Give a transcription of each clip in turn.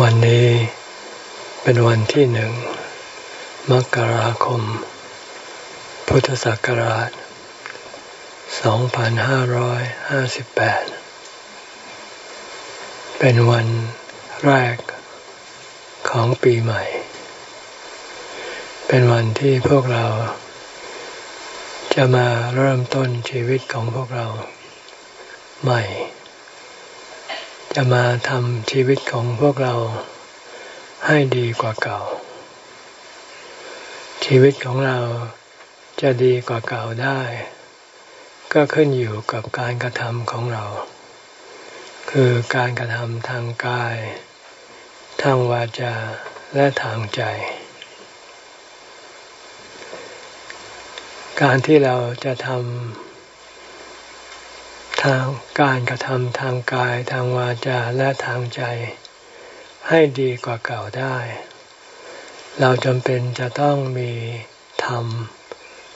วันนี้เป็นวันที่หนึ่ง มกราคม พุทธศักราช 2558 เป็นวันแรกของปีใหม่ เป็นวันที่พวกเรา จะมาเริ่มต้นชีวิตของพวกเราใหม่ จะมาทำชีวิตของพวกเราให้ดีกว่าเก่า ชีวิตของเราจะดีกว่าเก่าได้ ก็ขึ้นอยู่กับการกระทำของเรา คือการกระทำทางกาย ทางวาจาและทางใจ การที่เราจะทำ ทางการกระทำทางกายทางวาจาและทางใจ ให้ดีกว่าเก่าได้ เราจำเป็นจะต้องมีธรรม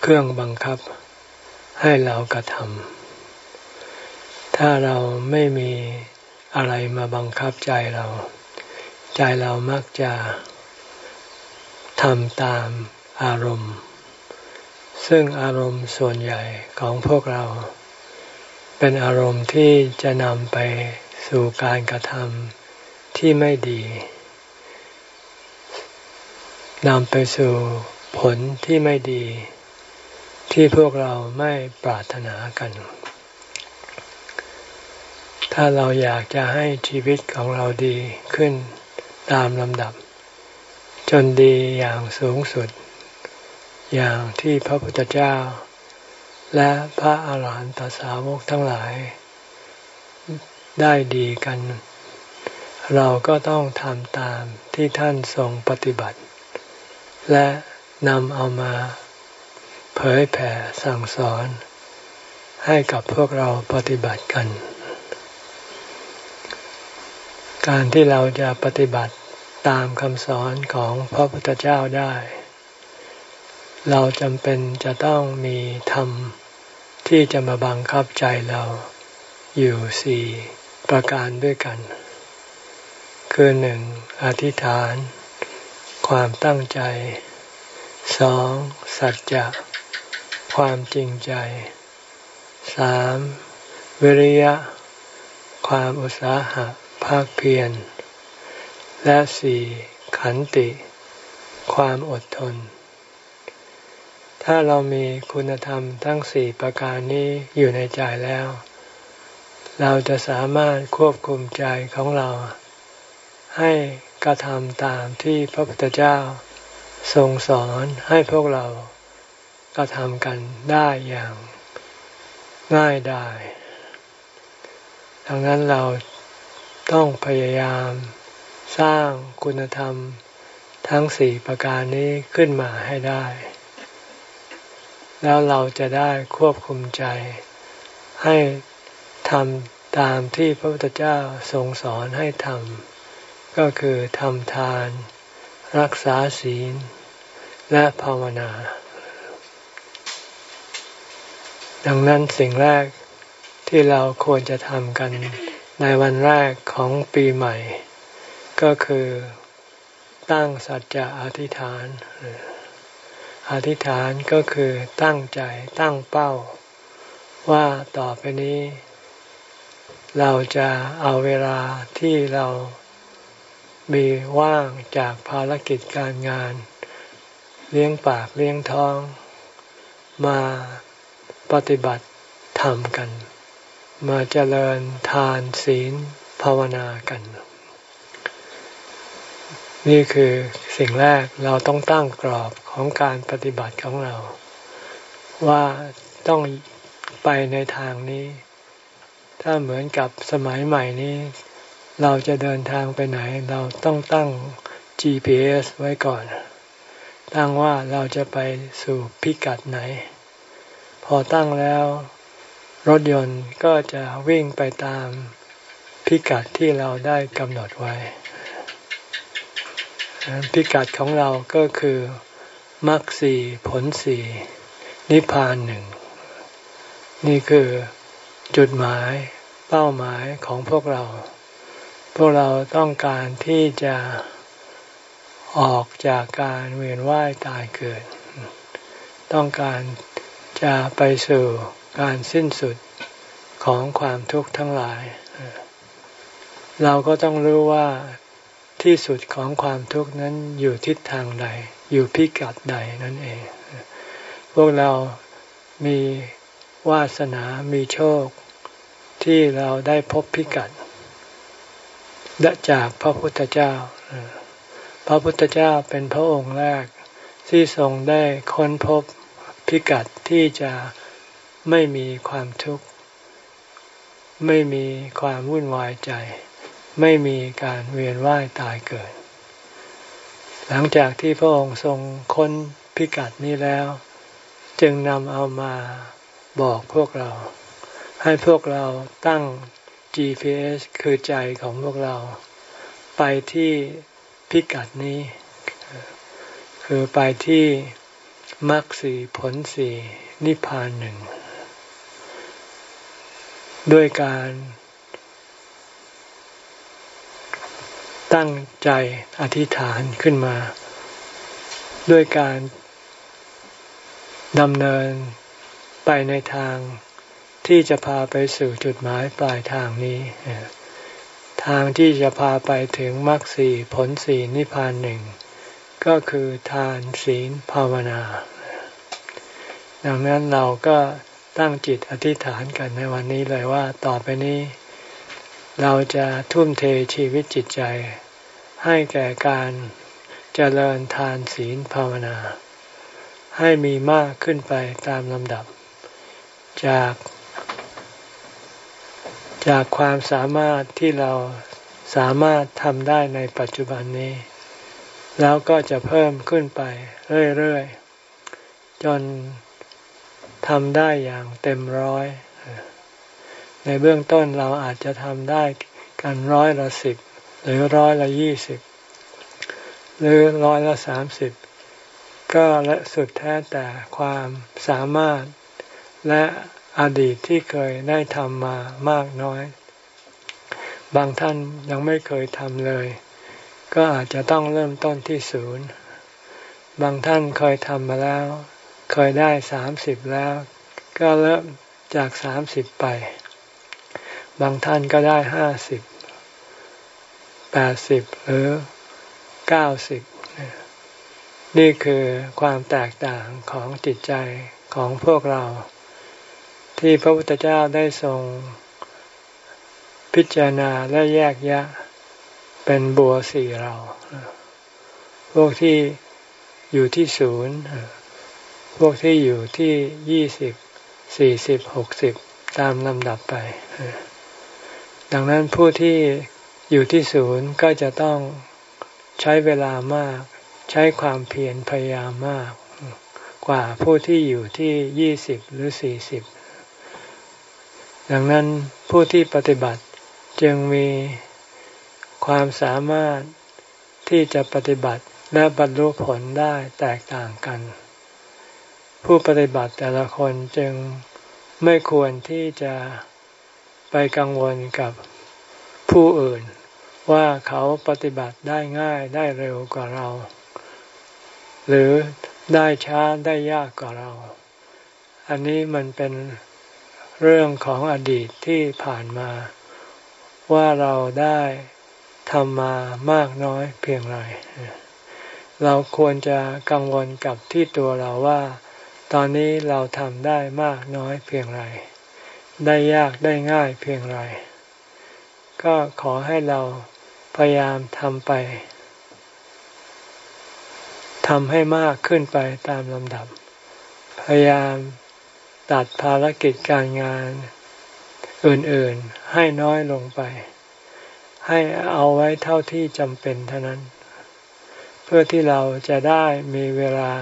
เครื่องบังคับ ให้เรากระทำถ้าเราไม่มีอะไรมาบังคับใจเรา ใจเรามักจะทำตามอารมณ์ ซึ่งอารมณ์ส่วนใหญ่ของพวกเรา เป็นอารมณ์ที่จะนำไปสู่การกระทำที่ไม่ดีนำไปสู่ผลที่ไม่ดี ที่พวกเราไม่ปรารถนากัน ถ้าเราอยากจะให้ชีวิตของเราดีขึ้นตามลำดับ จนดีอย่างสูงสุด อย่างที่พระพุทธเจ้า และพระอาหารหันตสาวกทั้งหลาย ได้ดีกัน เราก็ต้องทำตามที่ท่านทรงปฏิบัติ และนำเอามาเผยแผ่สั่งสอน ให้กับพวกเราปฏิบัติกัน การที่เราจะปฏิบัติตามคำสอนของพระพุทธเจ้าได้ เราจำเป็นจะต้องมีธรรมที่จะมาบังคับใจเราอยู่สี่ประการด้วยกัน คือหนึ่งอธิษฐาน ความตั้งใจสองสัจจะความจริงใจสามวิริยะ ความอุตสาหะภาคเพียร และสี่ขันติ ความอดทน ถ้าเรามีคุณธรรมทั้งสี่ประการนี้อยู่ในใจแล้ว เราจะสามารถควบคุมใจของเรา ให้กระทำตามที่พระพุทธเจ้าทรงสอนให้พวกเรากระทำกันได้อย่างง่ายได้ดังนั้นเราต้องพยายามสร้างคุณธรรมทั้งสี่ประการนี้ขึ้นมาให้ได้ แล้วเราจะได้ควบคุมใจ ให้ทำตามที่พระพุทธเจ้าทรงสอนให้ทำก็คือทำทาน รักษาศีล และภาวนา ดังนั้นสิ่งแรกที่เราควรจะทำกันในวันแรกของปีใหม่ ก็คือตั้งสัจจะอธิษฐาน อธิษฐานก็คือตั้งใจตั้งเป้า ว่าต่อไปนี้ เราจะเอาเวลาที่เรามีว่างจากภารกิจการงาน เลี้ยงปากเลี้ยงท้อง มาปฏิบัติธรรมกัน มาเจริญทานศีลภาวนากัน นี่คือสิ่งแรกเราต้องตั้งกรอบ ของการปฏิบัติของเรา ว่าต้องไปในทางนี้ ถ้าเหมือนกับสมัยใหม่นี้ เราจะเดินทางไปไหน เราต้องตั้ง GPS ไว้ก่อน ตั้งว่าเราจะไปสู่พิกัดไหน พอตั้งแล้ว รถยนต์ก็จะวิ่งไปตามพิกัดที่เราได้กำหนดไว้ พิกัดของเราก็คือ มรรคสี่ผลสี่นิพพานหนึ่ง นี่คือจุดหมายเป้าหมายของพวกเรา พวกเราต้องการที่จะออกจากการเวียนว่ายตายเกิด ต้องการจะไปสู่การสิ้นสุดของความทุกข์ทั้งหลาย เราก็ต้องรู้ว่าที่สุดของความทุกข์นั้นอยู่ทิศทางใด อยู่พิกัดใดนั่นเอง พวกเรามีวาสนา มีโชคที่เราได้พบพิกัดจากพระพุทธเจ้า พระพุทธเจ้าเป็นพระองค์แรกที่ทรงได้ค้นพบพิกัดที่จะไม่มีความทุกข์ ไม่มีความวุ่นวายใจ ไม่มีการเวียนว่ายตายเกิด หลังจากที่พระองค์ทรงค้นพิกัดนี้แล้ว จึงนำเอามาบอกพวกเรา ให้พวกเราตั้ง GPS คือใจของพวกเรา ไปที่พิกัดนี้ คือไปที่มรรคสีผลสีนิพพานหนึ่ง ด้วยการ ตั้งใจอธิษฐานขึ้นมา ด้วยการดำเนินไปในทางที่จะพาไปสู่จุดหมายปลายทางนี้ ทางที่จะพาไปถึงมรรคสีผลสีนิพพานหนึ่ง ก็คือทานศีลภาวนา ดังนั้นเราก็ตั้งจิตอธิษฐานกันในวันนี้เลยว่าต่อไปนี้ เราจะทุ่มเทชีวิตจิตใจ ให้แก่การเจริญทานศีลภาวนา ให้มีมากขึ้นไปตามลำดับ จาก จากความสามารถที่เราสามารถทำได้ในปัจจุบันนี้ แล้วก็จะเพิ่มขึ้นไปเรื่อยๆ จนทำได้อย่างเต็มร้อย ในเบื้องต้นเราอาจจะทำได้กันร้อยละสิบหรือร้อยละยี่สิบหรือร้อยละสามสิบก็และสุดแท้แต่ความสามารถและอดีตที่เคยได้ทำมามากน้อย บางท่านยังไม่เคยทำเลย ก็อาจจะต้องเริ่มต้นที่ศูนย์ บางท่านเคยทำมาแล้ว เคยได้สามสิบแล้ว ก็เริ่มจากสามสิบไป บางท่านก็ได้ห้าสิบแปดสิบหรือเก้าสิบนี่คือความแตกต่างของจิตใจของพวกเรา ที่พระพุทธเจ้าได้ทรงพิจารณาและแยกแยะ เป็นบัวสี่เรา พวกที่อยู่ที่ศูนย์พวกที่อยู่ที่ยี่สิบสี่สิบหกสิบตามลำดับไป ดังนั้นผู้ที่อยู่ที่ศูนย์ก็จะต้องใช้เวลามาก ใช้ความเพียรพยายามมาก กว่าผู้ที่อยู่ที่ยี่สิบหรือสี่สิบดังนั้นผู้ที่ปฏิบัติจึงมีความสามารถที่จะปฏิบัติและบรรลุผลได้แตกต่างกัน ผู้ปฏิบัติแต่ละคนจึงไม่ควรที่จะ ไปกังวลกับผู้อื่น ว่าเขาปฏิบัติได้ง่ายได้เร็วกว่าเรา หรือได้ช้าได้ยากกว่าเรา อันนี้มันเป็นเรื่องของอดีตที่ผ่านมา ว่าเราได้ทำมามากน้อยเพียงไรเราควรจะกังวลกับที่ตัวเราว่า ตอนนี้เราทำได้มากน้อยเพียงไร ได้ยากได้ง่ายเพียงไร ก็ขอให้เราพยายามทำไปทำให้มากขึ้นไปตามลำดับ พยายามตัดภารกิจการงานอื่นๆให้น้อยลงไป ให้เอาไว้เท่าที่จำเป็นเท่านั้น เพื่อที่เราจะได้มีเวลา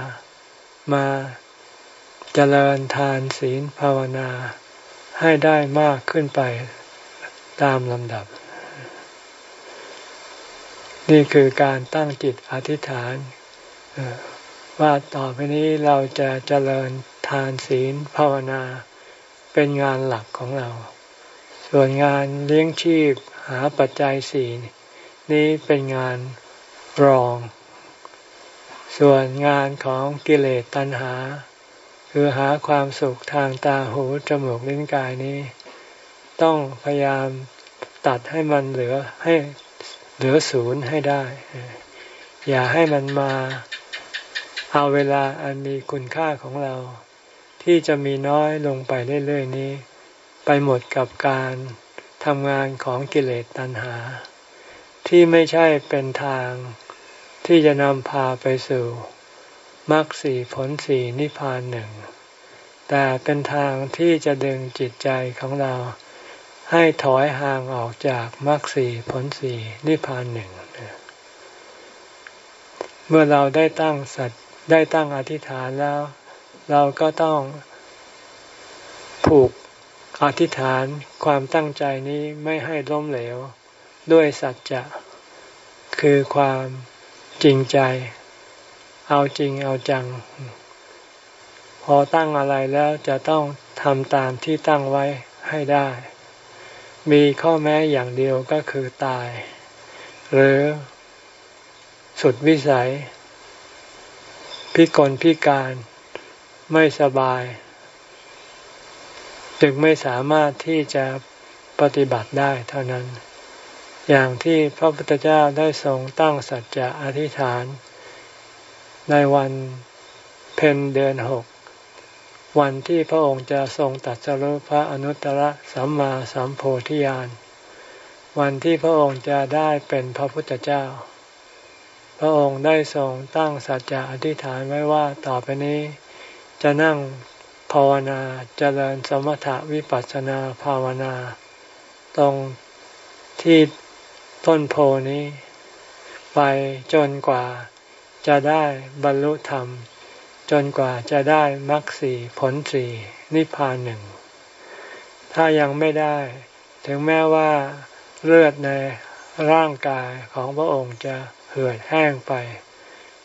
มาเจริญทานศีลภาวนา ให้ได้มากขึ้นไปตามลำดับ นี่คือการตั้งจิตอธิษฐานว่าต่อไปนี้เราจะเจริญทานศีลภาวนาเป็นงานหลักของเรา ส่วนงานเลี้ยงชีพหาปัจจัยสี่นี้เป็นงานรอง ส่วนงานของกิเลสตัณหา คือหาความสุขทางตาหูจมูกลิ้นกายนี้ ต้องพยายามตัดให้มันเหลือให้เหลือศูนย์ให้ได้ อย่าให้มันมาเอาเวลาอันมีคุณค่าของเรา ที่จะมีน้อยลงไปเรื่อยๆนี้ ไปหมดกับการทำงานของกิเลสตัณหา ที่ไม่ใช่เป็นทางที่จะนำพาไปสู่ มรรคสี่ผลสี่นิพพานหนึ่ง แต่เป็นทางที่จะดึงจิตใจของเราให้ถอยห่างออกจากมรรคสี่ผลสี่นิพพานหนึ่ง เมื่อเราได้ตั้งสัตได้ตั้งอธิษฐานแล้ว เราก็ต้องผูกอธิษฐานความตั้งใจนี้ไม่ให้ล้มเหลว ด้วยสัจจะ คือความจริงใจ เอาจริงเอาจัง พอตั้งอะไรแล้วจะต้องทำตามที่ตั้งไว้ให้ได้ มีข้อแม้อย่างเดียวก็คือตาย หรือสุดวิสัย พิกลพิการไม่สบาย จึงไม่สามารถที่จะปฏิบัติได้เท่านั้น อย่างที่พระพุทธเจ้าได้ทรงตั้งสัจจะอธิษฐาน ในวันเพ็ญเดือนหก วันที่พระองค์จะทรงตัดสรุพระอนุตตรสัมมาสัมโพธิญาณ วันที่พระองค์จะได้เป็นพระพุทธเจ้า พระองค์ได้ทรงตั้งสัจจะอธิษฐานไว้ว่าต่อไปนี้ จะนั่งภาวนาเจริญสมถะวิปัสสนาภาวนา ตรงที่ต้นโพนี้ ไปจนกว่า จะได้บรรลุธรรม จนกว่าจะได้มรรคสีผลสีนิพพานหนึ่ง ถ้ายังไม่ได้ ถึงแม้ว่าเลือดในร่างกายของพระองค์จะเหือดแห้งไป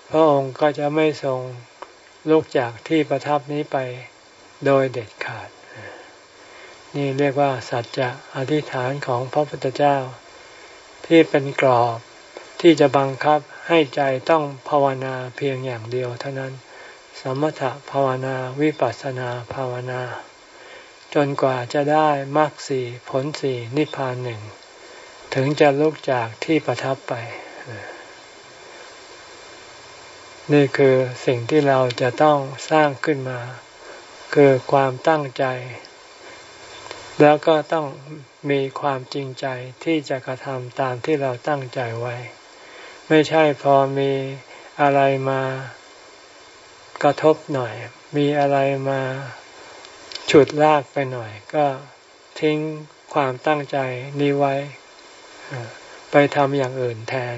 พระองค์ก็จะไม่ทรงลุกจากที่ประทับนี้ไปโดยเด็ดขาด นี่เรียกว่าสัจจะอธิษฐานของพระพุทธเจ้า ที่เป็นกรอบที่จะบังคับ ให้ใจต้องภาวนาเพียงอย่างเดียวเท่านั้น สมถะภาวนาวิปัสสนาภาวนา จนกว่าจะได้มรรคสี่ผลสี่นิพพานหนึ่ง ถึงจะลุกจากที่ประทับไป นี่คือสิ่งที่เราจะต้องสร้างขึ้นมา คือความตั้งใจ แล้วก็ต้องมีความจริงใจที่จะกระทำตามที่เราตั้งใจไว้ ไม่ใช่พอมีอะไรมากระทบหน่อย มีอะไรมาฉุดลากไปหน่อย ก็ทิ้งความตั้งใจนี้ไว้ ไปทำอย่างอื่นแทน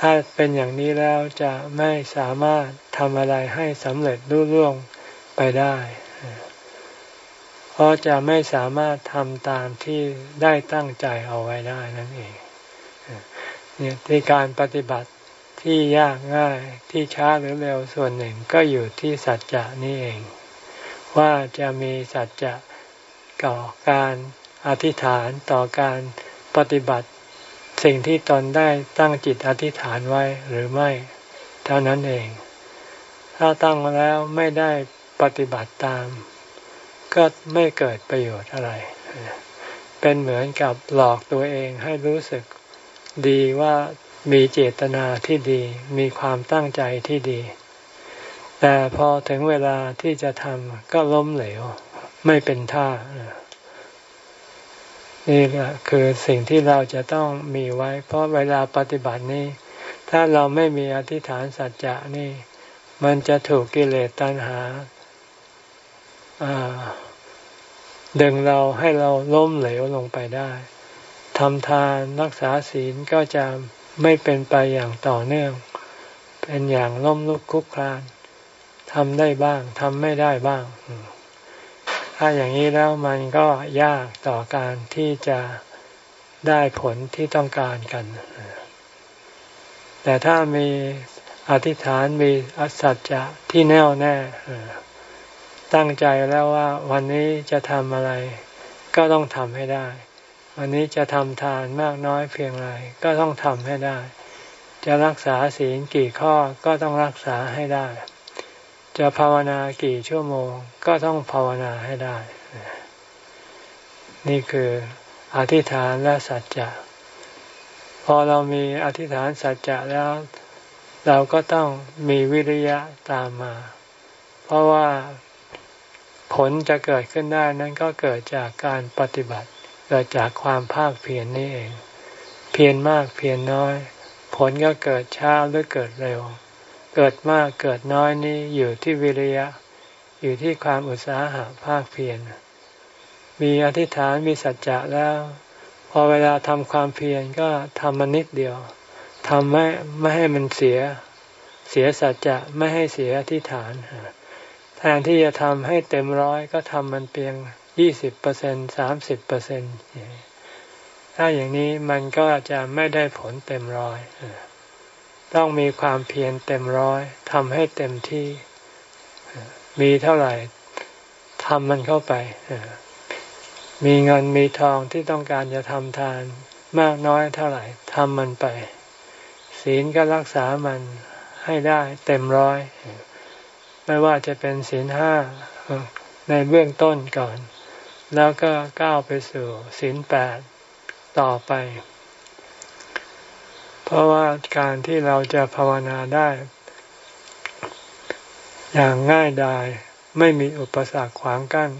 ถ้าเป็นอย่างนี้แล้วจะไม่สามารถทำอะไรให้สำเร็จรุ่ร่วงไปได้ เพราะจะไม่สามารถทำตามที่ได้ตั้งใจเอาไว้ได้นั่นเอง เนี่ยที่การปฏิบัติที่ยากง่ายที่ช้าหรือเร็วส่วนหนึ่งก็อยู่ที่สัจจะนี่เอง ว่าจะมีสัจจะก่อการอธิษฐานต่อการปฏิบัติ สิ่งที่ตนได้ตั้งจิตอธิษฐานไว้หรือไม่ เท่านั้นเอง ถ้าตั้งแล้วไม่ได้ปฏิบัติตาม ก็ไม่เกิดประโยชน์อะไร เป็นเหมือนกับหลอกตัวเองให้รู้สึก ดีว่ามีเจตนาที่ดี มีความตั้งใจที่ดี แต่พอถึงเวลาที่จะทำก็ล้มเหลว ไม่เป็นท่า นี่แหละคือสิ่งที่เราจะต้องมีไว้ เพราะเวลาปฏิบัตินี้ ถ้าเราไม่มีอธิษฐานสัจจะนี่ มันจะถูกกิเลสตัณหาดึงเราให้เราล้มเหลวลงไปได้ ทำทานรักษาศีลก็จะไม่เป็นไปอย่างต่อเนื่อง เป็นอย่างล้มลุกคุกคลานทำได้บ้างทำไม่ได้บ้าง ถ้าอย่างนี้แล้วมันก็ยากต่อการที่จะได้ผลที่ต้องการกัน แต่ถ้ามีอธิษฐานมีอสัจจะที่แน่วแน่ตั้งใจแล้วว่าวันนี้จะทำอะไร ก็ต้องทำให้ได้ วันนี้จะทำทานมากน้อยเพียงไรก็ต้องทำให้ได้ จะรักษาศีลกี่ข้อก็ต้องรักษาให้ได้ จะภาวนากี่ชั่วโมงก็ต้องภาวนาให้ได้ นี่คืออธิษฐานและสัจจะพอเรามีอธิษฐานสัจจะแล้ว เราก็ต้องมีวิริยะตามมา เพราะว่าผลจะเกิดขึ้นได้นั้นก็เกิดจากการปฏิบัติ เกิดจากความภาคเพียรนนี่เอง เพียรมากเพียรน้อย ผลก็เกิดช้าหรือเกิดเร็ว เกิดมากเกิดน้อยนี่อยู่ที่วิริยะ อยู่ที่ความอุตสาหะภาคเพียร มีอธิษฐานมีสัจจะแล้ว พอเวลาทำความเพียรก็ทำมันนิดเดียวทำไม่ไม่ให้มันเสีย เสียสัจจะไม่ให้เสียอธิษฐานแทนที่จะทำให้เต็มร้อยก็ทำมันเพียง ยี่สิบเปอร์เซ็นสามสิบเปอร์เซ็นถ้าอย่างนี้มันก็จะไม่ได้ผลเต็มร้อยต้องมีความเพียรเต็มร้อยทำให้เต็มที่มีเท่าไหร่ทำมันเข้าไปมีเงินมีทองที่ต้องการจะทำทาน มากน้อยเท่าไหร่ทำมันไป ศีลก็รักษามันให้ได้เต็มร้อย ไม่ว่าจะเป็นศีลห้าในเบื้องต้นก่อน แล้วก็ก้าวไปสู่ศีลแปดต่อไป เพราะว่าการที่เราจะภาวนาได้ อย่างง่ายดายไม่มีอุปสรรคขวางกั้น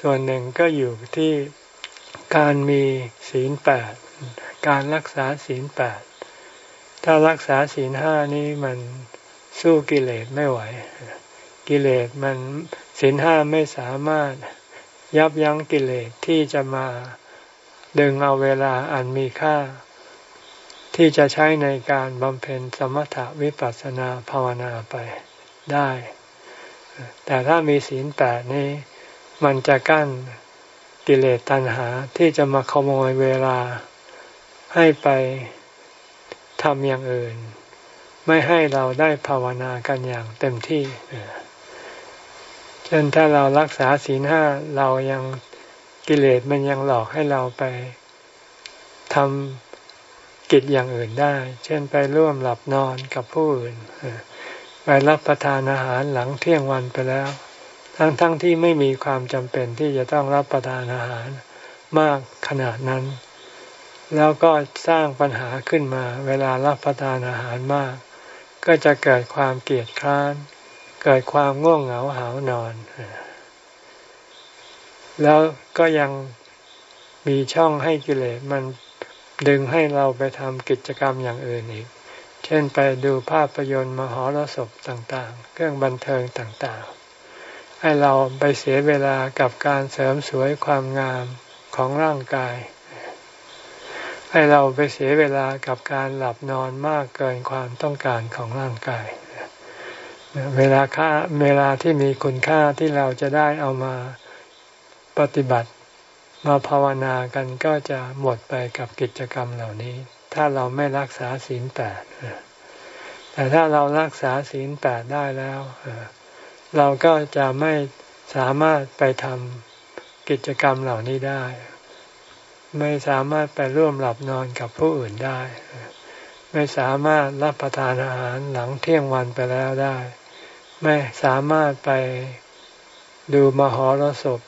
ส่วนหนึ่งก็อยู่ที่การมีศีลแปดการรักษาศีลแปดถ้ารักษาศีลห้านี้มันสู้กิเลสไม่ไหว กิเลสมันศีลห้าไม่สามารถ ยับยั้งกิเลสที่จะมาดึงเอาเวลาอันมีค่า ที่จะใช้ในการบำเพ็ญสมถะวิปัสสนาภาวนาไปได้ แต่ถ้ามีศีลแปดนี้ มันจะกั้นกิเลสตัณหาที่จะมาขโมยเวลาให้ไปทำอย่างอื่น ไม่ให้เราได้ภาวนากันอย่างเต็มที่ เช่นถ้าเรารักษาศีลห้าเรายังกิเลสมันยังหลอกให้เราไปทำกิจอย่างอื่นได้ เช่นไปร่วมหลับนอนกับผู้อื่น ไปรับประทานอาหารหลังเที่ยงวันไปแล้ว ทั้งๆทที่ไม่มีความจำเป็นที่จะต้องรับประทานอาหารมากขนาดนั้น แล้วก็สร้างปัญหาขึ้นมา เวลารับประทานอาหารมาก ก็จะเกิดความเกลียดคร้าน เกิดความง่วงเหงาหานอน แล้วก็ยังมีช่องให้กิเลสมันดึงให้เราไปทำกิจกรรมอย่างอื่นอีก เช่นไปดูภาพยนตร์มหรสพต่างๆ เครื่องบันเทิงต่างๆ ให้เราไปเสียเวลากับการเสริมสวยความงามของร่างกาย ให้เราไปเสียเวลากับการหลับนอนมากเกินความต้องการของร่างกาย เวลาค่าเวลาที่มีคุณค่าที่เราจะได้เอามาปฏิบัติมาภาวนากันก็จะหมดไปกับกิจกรรมเหล่านี้ ถ้าเราไม่รักษาศีลแปดแต่ถ้าเรารักษาศีลแปดได้แล้วเราก็จะไม่สามารถไปทำกิจกรรมเหล่านี้ได้ ไม่สามารถไปร่วมหลับนอนกับผู้อื่นได้ ไม่สามารถรับประทานอาหารหลังเที่ยงวันไปแล้วได้ ไม่สามารถไปดูมหรสพ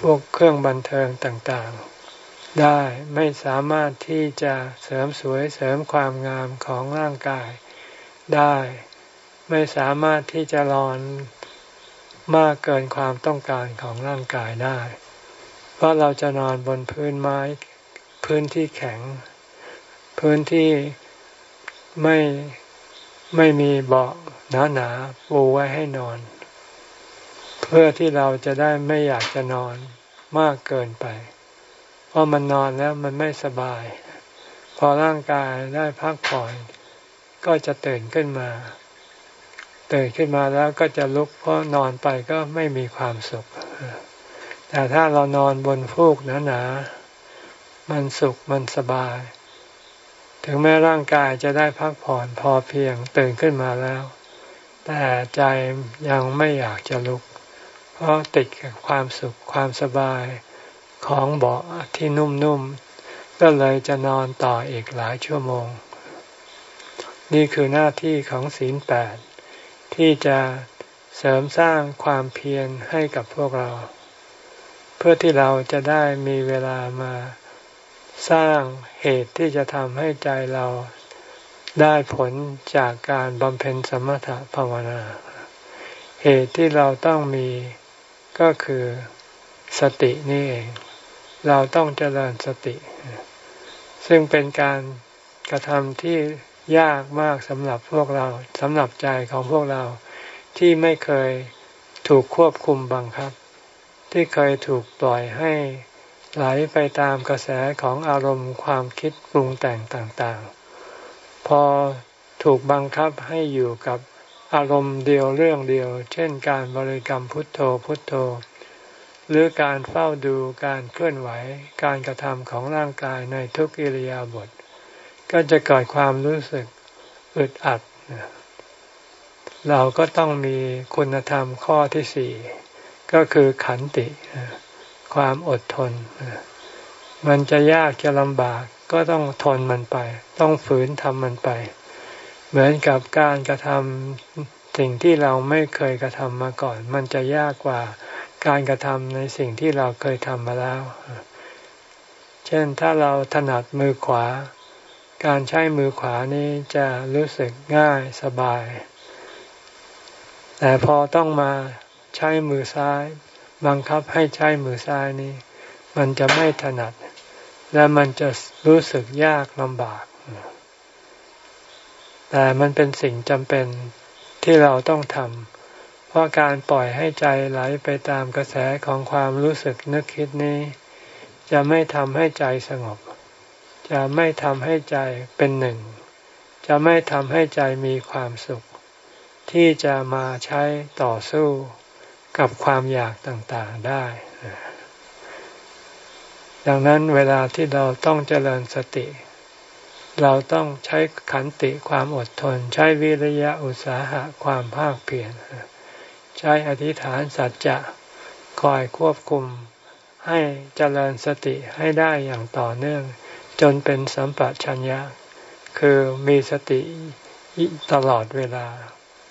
พวกเครื่องบันเทิงต่างๆ ได้ไม่สามารถที่จะเสริมสวยเสริมความงามของร่างกายได้ ไม่สามารถที่จะรอนมากเกินความต้องการของร่างกายได้ เพราะเราจะนอนบนพื้นไม้พื้นที่แข็ง พื้นที่ไม่ไม่มีเบาะ หนาหนาปูไว้ให้นอน เพื่อที่เราจะได้ไม่อยากจะนอนมากเกินไป เพราะมันนอนแล้วมันไม่สบาย พอร่างกายได้พักผ่อนก็จะตื่นขึ้นมา ตื่นขึ้นมาแล้วก็จะลุกเพราะนอนไปก็ไม่มีความสุข แต่ถ้าเรานอนบนฟูกหนาๆมันสุขมันสบาย ถึงแม้ร่างกายจะได้พักผ่อนพอเพียงตื่นขึ้นมาแล้ว แต่ใจยังไม่อยากจะลุก เพราะติดกับความสุขความสบายของเบาะที่นุ่มๆ ก็เลยจะนอนต่ออีกหลายชั่วโมง นี่คือหน้าที่ของศีลแปดที่จะเสริมสร้างความเพียรให้กับพวกเรา เพื่อที่เราจะได้มีเวลามาสร้างเหตุที่จะทำให้ใจเรา ได้ผลจากการบำเพ็ญสมถะภาวนา เหตุที่เราต้องมีก็คือสตินี่เอง เราต้องเจริญสติ ซึ่งเป็นการกระทำที่ยากมากสำหรับพวกเราสำหรับใจของพวกเราที่ไม่เคยถูกควบคุมบังคับ ที่เคยถูกปล่อยให้ไหลไปตามกระแสของอารมณ์ความคิดปรุงแต่งต่างๆ พอถูกบังคับให้อยู่กับอารมณ์เดียวเรื่องเดียว เช่นการบริกรรมพุทโธพุทโธ หรือการเฝ้าดูการเคลื่อนไหวการกระทำของร่างกายในทุกอิริยาบถก็จะเกิดความรู้สึกอึดอัด เราก็ต้องมีคุณธรรมข้อที่สี่ก็คือขันติ ความอดทน มันจะยากจะลำบาก ก็ต้องทนมันไป ต้องฝืนทำมันไป เหมือนกับการกระทำสิ่งที่เราไม่เคยกระทำมาก่อน มันจะยากกว่าการกระทำในสิ่งที่เราเคยทำมาแล้ว เช่นถ้าเราถนัดมือขวา การใช้มือขวานี้จะรู้สึกง่ายสบาย แต่พอต้องมาใช้มือซ้าย บังคับให้ใช้มือซ้ายนี้ มันจะไม่ถนัด และมันจะรู้สึกยากลำบาก แต่มันเป็นสิ่งจำเป็นที่เราต้องทำ เพราะการปล่อยให้ใจไหลไปตามกระแสของความรู้สึกนึกคิดนี้ จะไม่ทำให้ใจสงบ จะไม่ทำให้ใจเป็นหนึ่ง จะไม่ทำให้ใจมีความสุข ที่จะมาใช้ต่อสู้กับความอยากต่างๆได้ ดังนั้นเวลาที่เราต้องเจริญสติ เราต้องใช้ขันติความอดทน ใช้วิริยะอุตสาหะความภาคเพียรใช้อธิษฐานสัจจะคอยควบคุม ให้เจริญสติให้ได้อย่างต่อเนื่อง จนเป็นสัมปชัญญะ คือมีสติตลอดเวลา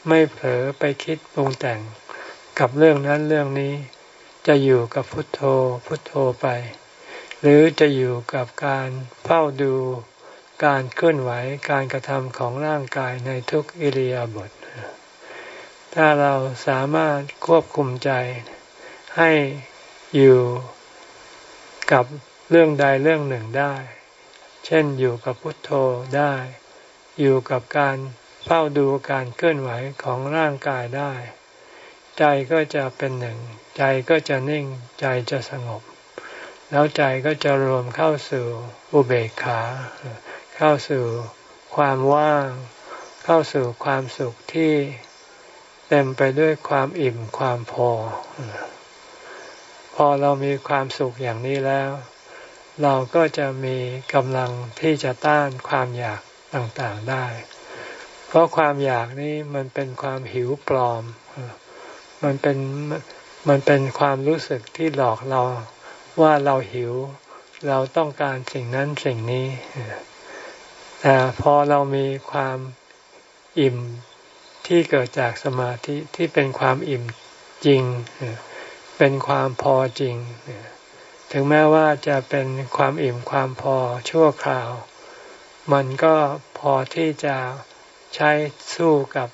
ไม่เผลอไปคิดปรุงแต่งกับเรื่องนั้นเรื่องนี้ จะอยู่กับพุทโธพุทโธไป หรือจะอยู่กับการเฝ้าดูการเคลื่อนไหวการกระทำของร่างกายในทุกอิริยาบถถ้าเราสามารถควบคุมใจให้อยู่กับเรื่องใดเรื่องหนึ่งได้ เช่นอยู่กับพุทโธได้ อยู่กับการเฝ้าดูการเคลื่อนไหวของร่างกายได้ ใจก็จะเป็นหนึ่ง ใจก็จะนิ่ง ใจจะสงบ แล้วใจก็จะรวมเข้าสู่อุเบกขา เข้าสู่ความว่าง เข้าสู่ความสุขที่เต็มไปด้วยความอิ่มความพอ พอเรามีความสุขอย่างนี้แล้ว เราก็จะมีกำลังที่จะต้านความอยากต่างๆได้ เพราะความอยากนี้มันเป็นความหิวปลอม มันเป็นมันเป็นความรู้สึกที่หลอกเรา ว่าเราหิว เราต้องการสิ่งนั้นสิ่งนี้แต่พอเรามีความอิ่มที่เกิดจากสมาธิที่เป็นความอิ่มจริง เป็นความพอจริง ถึงแม้ว่าจะเป็นความอิ่มความพอชั่วคราว มันก็พอที่จะใช้สู้กับ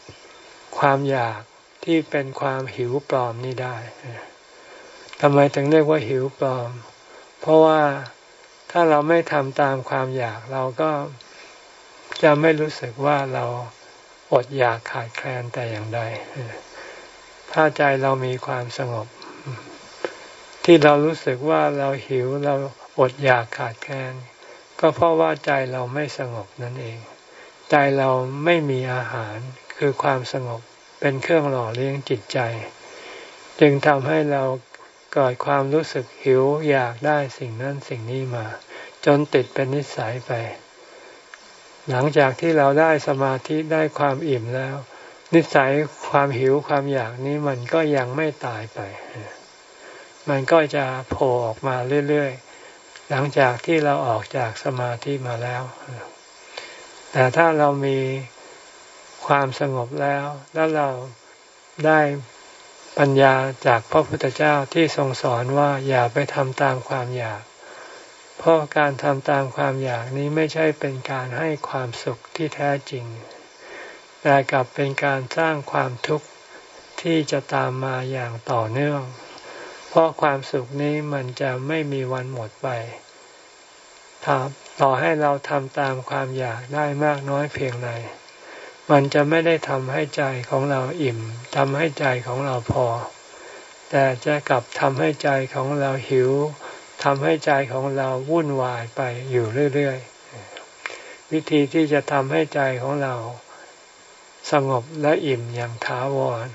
ความอยากที่เป็นความหิวปลอมนี่ได้ ทำไมถึงเรียกว่าหิวปลอม เพราะว่าถ้าเราไม่ทำตามความอยากเราก็จะไม่รู้สึกว่าเราอดอยากขาดแคลนแต่อย่างใด ถ้าใจเรามีความสงบ ที่เรารู้สึกว่าเราหิวเราอดอยากขาดแคลนก็เพราะว่าใจเราไม่สงบนั่นเอง ใจเราไม่มีอาหารคือความสงบเป็นเครื่องหล่อเลี้ยงจิตใจ จึงทำให้เรา เกิดความรู้สึกหิวอยากได้สิ่งนั้นสิ่งนี้มา จนติดเป็นนิสัยไป หลังจากที่เราได้สมาธิได้ความอิ่มแล้ว นิสัยความหิวความอยากนี้มันก็ยังไม่ตายไป มันก็จะโผล่ออกมาเรื่อยๆ หลังจากที่เราออกจากสมาธิมาแล้ว แต่ถ้าเรามีความสงบแล้ว แล้วเราได้ ปัญญาจากพระพุทธเจ้าที่ทรงสอนว่าอย่าไปทำตามความอยาก เพราะการทำตามความอยากนี้ไม่ใช่เป็นการให้ความสุขที่แท้จริง แต่กลับเป็นการสร้างความทุกข์ที่จะตามมาอย่างต่อเนื่อง เพราะความสุขนี้มันจะไม่มีวันหมดไปต่อให้เราทำตามความอยากได้มากน้อยเพียงไร มันจะไม่ได้ทำให้ใจของเราอิ่มทำให้ใจของเราพอ แต่จะกลับทำให้ใจของเราหิวทำให้ใจของเราวุ่นวายไปอยู่เรื่อยๆ วิธีที่จะทำให้ใจของเราสงบและอิ่มอย่างถาวร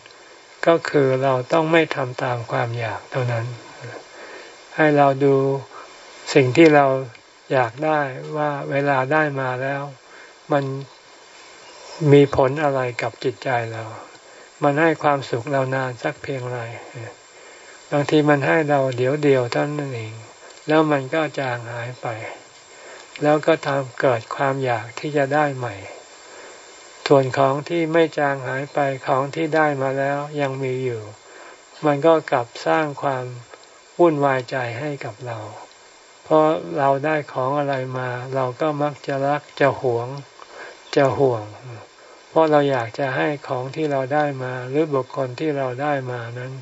ก็คือเราต้องไม่ทำตามความอยากเท่านั้น ให้เราดูสิ่งที่เราอยากได้ว่าเวลาได้มาแล้ว มัน มีผลอะไรกับจิตใจเรา มันให้ความสุขเรานานสักเพียงไร บางทีมันให้เราเดี๋ยวเดียวเท่านั้นเอง แล้วมันก็จางหายไป แล้วก็ทำเกิดความอยากที่จะได้ใหม่ ส่วนของที่ไม่จางหายไปของที่ได้มาแล้วยังมีอยู่ มันก็กลับสร้างความวุ่นวายใจให้กับเรา เพราะเราได้ของอะไรมา เราก็มักจะรักจะหวง จะห่วง เพราะเราอยากจะให้ของที่เราได้มา หรือบุคคลที่เราได้มานั้น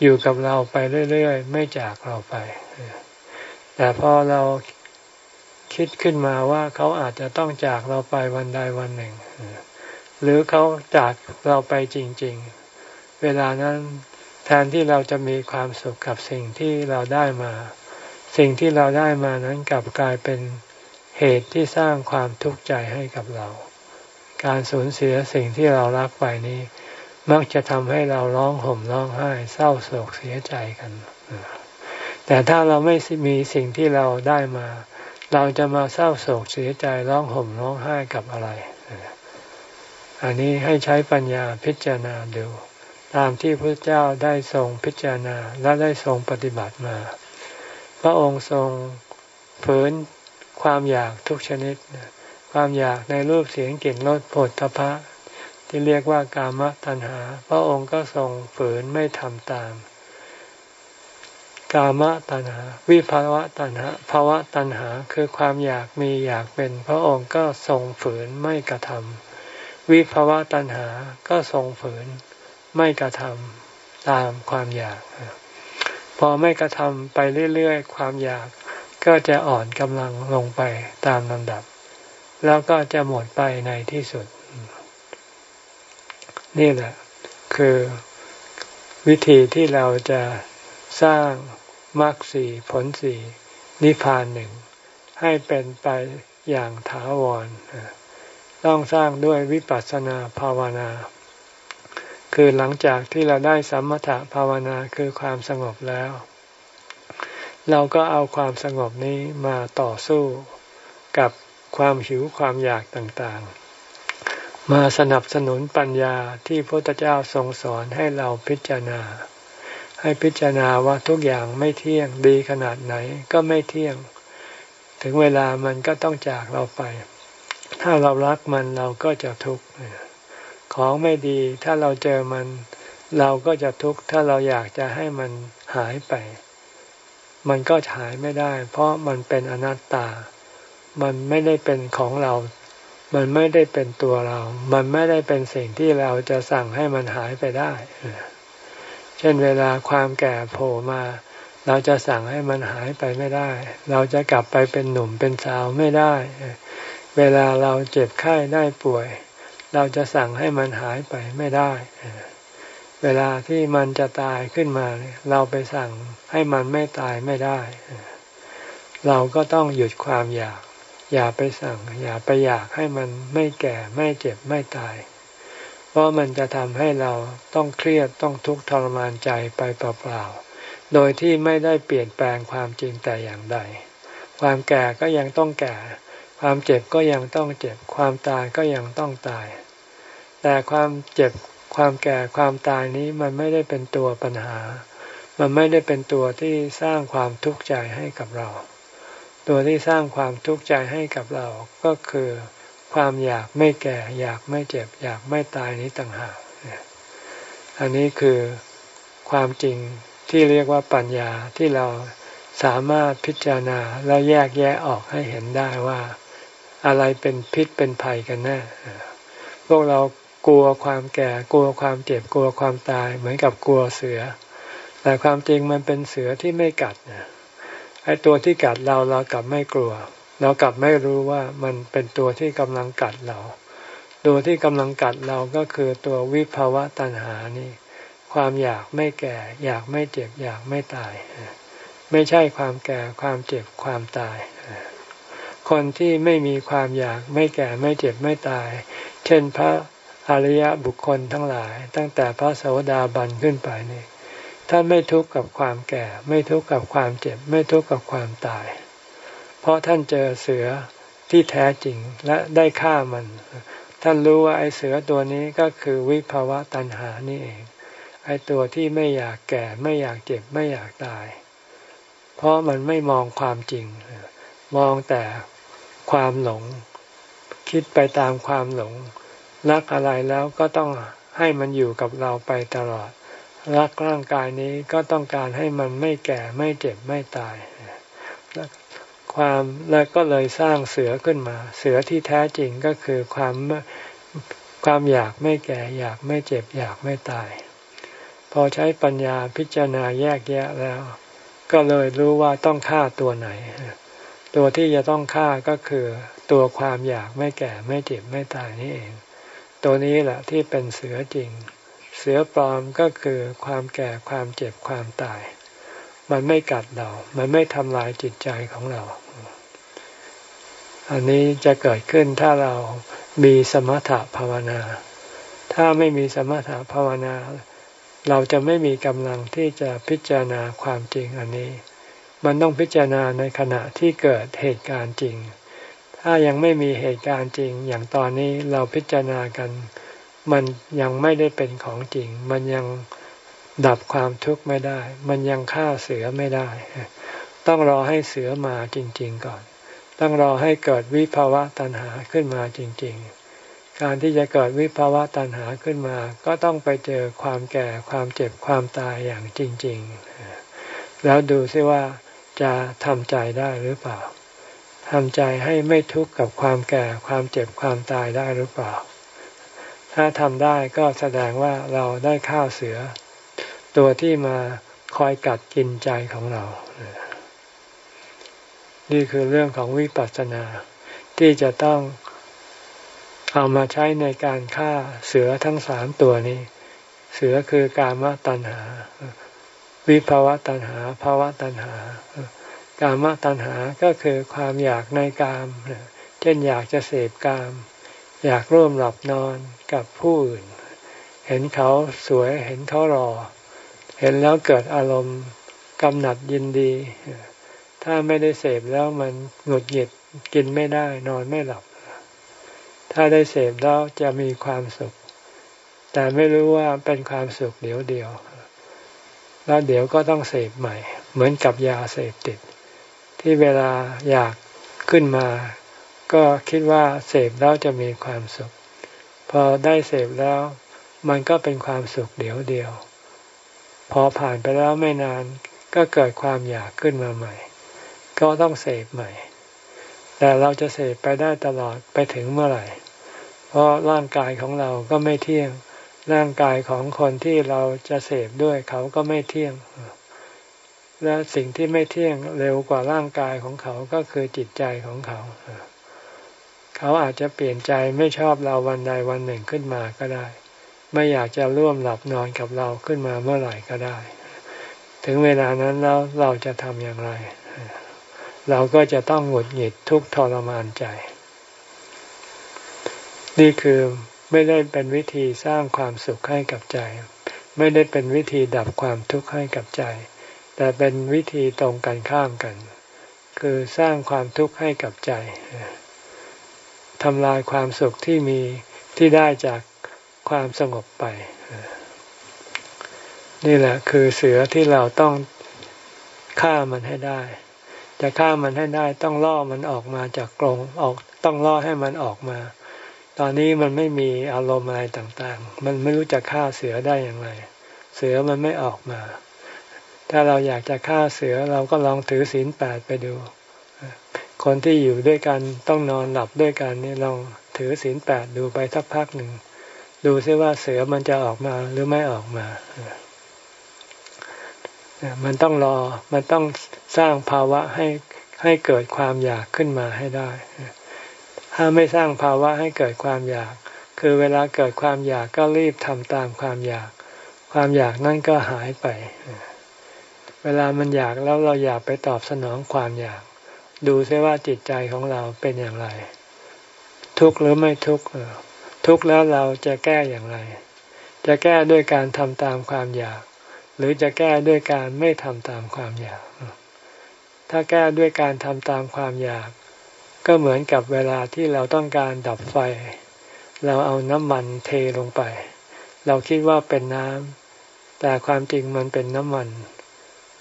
อยู่กับเราไปเรื่อยๆ ไม่จากเราไป แต่พอเราคิดขึ้นมาว่าเขาอาจจะต้องจากเราไปวันใดวันหนึ่ง หรือเขาจากเราไปจริง ๆ เวลานั้นแทนที่เราจะมีความสุขกับสิ่งที่เราได้มา สิ่งที่เราได้มานั้นกลับกลายเป็น เหตุที่สร้างความทุกข์ใจให้กับเรา การสูญเสียสิ่งที่เรารักไปนี้ มักจะทำให้เราร้องห่มร้องไห้ เศร้าโศกเสียใจกัน แต่ถ้าเราไม่มีสิ่งที่เราได้มา เราจะมาเศร้าโศกเสียใจร้องห่มร้องไห้กับอะไร อันนี้ให้ใช้ปัญญาพิจารณาดูตามที่พระเจ้าได้ทรงพิจารณาและได้ทรงปฏิบัติมา พระองค์ทรงฝืน ความอยากทุกชนิด ความอยากในรูปเสียงกลิ่นรสผลทพะ ที่เรียกว่ากามตัณหา พระองค์ก็ทรงฝืนไม่ทำตาม กามตัณหา วิภาวะตัณหาภาวะตัณหาคือความอยากมีอยากเป็น พระองค์ก็ทรงฝืนไม่กระทำวิภาวะตัณหาก็ทรงฝืนไม่กระทำตามความอยาก พอไม่กระทำไปเรื่อยๆ ความอยาก ก็จะอ่อนกำลังลงไปตามลำดับ แล้วก็จะหมดไปในที่สุด นี่แหละ คือวิธีที่เราจะสร้างมรรคสีผลสีนิพพานหนึ่ง ให้เป็นไปอย่างถาวร ต้องสร้างด้วยวิปัสสนาภาวนา คือหลังจากที่เราได้สัมมถภาวนาคือความสงบแล้ว เราก็เอาความสงบนี้มาต่อสู้กับความหิวความอยากต่างๆ มาสนับสนุนปัญญาที่พระพุทธเจ้าทรงสอนให้เราพิจารณา ให้พิจารณาว่าทุกอย่างไม่เที่ยงดีขนาดไหนก็ไม่เที่ยง ถึงเวลามันก็ต้องจากเราไป ถ้าเรารักมันเราก็จะทุกข์ของไม่ดีถ้าเราเจอมัน เราก็จะทุกข์ถ้าเราอยากจะให้มันหายไป มันก็หายไม่ได้ เพราะมันเป็นอนัตตา มันไม่ได้เป็นของเรา มันไม่ได้เป็นตัวเรา มันไม่ได้เป็นสิ่งที่เราจะสั่งให้มันหายไปได้ เช่นเวลาความแก่โผล่มา เราจะสั่งให้มันหายไปไม่ได้ เราจะกลับไปเป็นหนุ่มเป็นสาวไม่ได้ เวลาเราเจ็บไข้ได้ป่วย เราจะสั่งให้มันหายไปไม่ได้ เวลาที่มันจะตายขึ้นมา เราไปสั่งให้มันไม่ตายไม่ได้ เราก็ต้องหยุดความอยาก อย่าไปสั่ง อย่าไปอยากให้มันไม่แก่ไม่เจ็บไม่ตาย เพราะมันจะทำให้เราต้องเครียดต้องทุกข์ทรมานใจไปเปล่าๆ โดยที่ไม่ได้เปลี่ยนแปลงความจริงแต่อย่างใด ความแก่ก็ยังต้องแก่ ความเจ็บก็ยังต้องเจ็บ ความตายก็ยังต้องตาย แต่ความเจ็บ ความแก่ความตายนี้มันไม่ได้เป็นตัวปัญหา มันไม่ได้เป็นตัวที่สร้างความทุกข์ใจให้กับเรา ตัวที่สร้างความทุกข์ใจให้กับเราก็คือ ความอยากไม่แก่ อยากไม่เจ็บ อยากไม่ตายนี้ต่างหากอันนี้คือความจริงที่เรียกว่าปัญญาที่เราสามารถพิจารณาและแยกแยะออกให้เห็นได้ว่า อะไรเป็นพิษเป็นภัยกันแน่พวกเรา กลัวความแก่กลัวความเจ็บกลัวความตาย เหมือนกับกลัวเสือ แต่ความจริงมันเป็นเสือที่ไม่กัดไอ้ตัวที่กัดเราเรากลับไม่กลัว เรากลับไม่รู้ว่ามันเป็นตัวที่กำลังกัดเรา ตัวที่กำลังกัดเราก็คือตัววิภาวะตัณหานี่ ความอยากไม่แก่ อยากไม่เจ็บอยากไม่ตาย ไม่ใช่ความแก่ความเจ็บความตาย คนที่ไม่มีความอยากไม่แก่ไม่เจ็บไม่ตาย เช่นพระ อริยบุคคลทั้งหลาย ตั้งแต่พระโสดาบันขึ้นไปนี่ท่านไม่ทุกข์กับความแก่ ไม่ทุกข์กับความเจ็บ ไม่ทุกข์กับความตาย เพราะท่านเจอเสือที่แท้จริงและได้ฆ่ามัน ท่านรู้ว่าไอ้เสือตัวนี้ก็คือวิภาวะตัณหานี่เอง ไอ้ตัวที่ไม่อยากแก่ ไม่อยากเจ็บไม่อยากตาย เพราะมันไม่มองความจริง มองแต่ความหลง คิดไปตามความหลง รักอะไรแล้วก็ต้องให้มันอยู่กับเราไปตลอด รักร่างกายนี้ก็ต้องการให้มันไม่แก่ไม่เจ็บไม่ตาย ความแล้วก็เลยสร้างเสือขึ้นมา เสือที่แท้จริงก็คือความความอยากไม่แก่อยากไม่เจ็บอยากไม่ตาย พอใช้ปัญญาพิจารณาแยกแยะแล้ว ก็เลยรู้ว่าต้องฆ่าตัวไหน ตัวที่จะต้องฆ่าก็คือ ตัวความอยากไม่แก่ไม่เจ็บไม่ตายนี่เอง ตัวนี้แหละที่เป็นเสือจริง เสือปลอมก็คือความแก่ความเจ็บความตาย มันไม่กัดเรา มันไม่ทำลายจิตใจของเรา อันนี้จะเกิดขึ้นถ้าเรามีสมถะภาวนา ถ้าไม่มีสมถะภาวนา เราจะไม่มีกำลังที่จะพิจารณาความจริงอันนี้ มันต้องพิจารณาในขณะที่เกิดเหตุการณ์จริง ถ้ายังไม่มีเหตุการณ์จริง อย่างตอนนี้เราพิจารณากัน มันยังไม่ได้เป็นของจริง มันยังดับความทุกข์ไม่ได้ มันยังฆ่าเสือไม่ได้ ต้องรอให้เสือมาจริง ๆ ก่อน ต้องรอให้เกิดวิภาวะตัณหาขึ้นมาจริง ๆ การที่จะเกิดวิภาวะตัณหาขึ้นมา ก็ต้องไปเจอความแก่ความเจ็บความตายอย่างจริง ๆ แล้วดูซิว่าจะทำใจได้หรือเปล่า ทำใจให้ไม่ทุกข์กับความแก่ความเจ็บความตายได้หรือเปล่า ถ้าทำได้ก็แสดงว่าเราได้ข้าวเสือ ตัวที่มาคอยกัดกินใจของเรา นี่คือเรื่องของวิปัสสนา ที่จะต้องเอามาใช้ในการฆ่าเสือทั้งสามตัวนี้ เสือคือการมตัณหา วิภาวะตัณหาภาวะตัณหา กามตัณหาก็คือความอยากในกาม เช่นอยากจะเสพกาม อยากร่วมหลับนอนกับผู้อื่น เห็นเขาสวยเห็นเขารอ เห็นแล้วเกิดอารมณ์กำหนัดยินดี ถ้าไม่ได้เสพแล้วมันหงุดหงิดกินไม่ได้นอนไม่หลับ ถ้าได้เสพแล้วจะมีความสุข แต่ไม่รู้ว่าเป็นความสุขเดี๋ยวเดียวแล้วเดี๋ยวก็ต้องเสพใหม่ เหมือนกับยาเสพติด ที่เวลาอยากขึ้นมา ก็คิดว่าเสพแล้วจะมีความสุข พอได้เสพแล้ว มันก็เป็นความสุขเดียวเดียว พอผ่านไปแล้วไม่นานก็เกิดความอยากขึ้นมาใหม่ ก็ต้องเสพใหม่ แต่เราจะเสพไปได้ตลอดไปถึงเมื่อไหร่ เพราะร่างกายของเราก็ไม่เที่ยงร่างกายของคนที่เราจะเสพด้วยเขาก็ไม่เที่ยง และสิ่งที่ไม่เที่ยงเร็วกว่าร่างกายของเขาก็คือจิตใจของเขา เขาอาจจะเปลี่ยนใจไม่ชอบเราวันใดวันหนึ่งขึ้นมาก็ได้ ไม่อยากจะร่วมหลับนอนกับเราขึ้นมาเมื่อไหร่ก็ได้ ถึงเวลานั้นแล้วเราจะทำอย่างไร เราก็จะต้องหงุดหงิดทุกทรมานใจ นี่คือไม่ได้เป็นวิธีสร้างความสุขให้กับใจ ไม่ได้เป็นวิธีดับความทุกข์ให้กับใจ แต่เป็นวิธีตรงกันข้ามกัน คือสร้างความทุกข์ให้กับใจทำลายความสุขที่มีที่ได้จากความสงบไป นี่แหละคือเสือที่เราต้องฆ่ามันให้ได้ จะฆ่ามันให้ได้ต้องล่อมันออกมาจากกรงออกต้องล่อให้มันออกมา ตอนนี้มันไม่มีอารมณ์อะไรต่างๆ มันไม่รู้จะฆ่าเสือได้อย่างไร เสือมันไม่ออกมา ถ้าเราอยากจะฆ่าเสือเราก็ลองถือศีลแปดไปดู คนที่อยู่ด้วยกันต้องนอนหลับด้วยกันนี่ลองถือศีลแปดดูไปสักพักหนึ่ง ดูซิว่าเสือมันจะออกมาหรือไม่ออกมา มันต้องรอมันต้องสร้างภาวะให้ให้เกิดความอยากขึ้นมาให้ได้ ถ้าไม่สร้างภาวะให้เกิดความอยาก คือเวลาเกิดความอยากก็รีบทำตามความอยาก ความอยากนั่นก็หายไป เวลามันอยากแล้วเราอยากไปตอบสนองความอยาก ดูซิว่าจิตใจของเราเป็นอย่างไร ทุกข์หรือไม่ทุกข์ทุกข์แล้วเราจะแก้อย่างไร จะแก้ด้วยการทำตามความอยาก หรือจะแก้ด้วยการไม่ทำตามความอยาก ถ้าแก้ด้วยการทำตามความอยาก ก็เหมือนกับเวลาที่เราต้องการดับไฟ เราเอาน้ำมันเทลงไป เราคิดว่าเป็นน้ำแต่ความจริงมันเป็นน้ำมันเ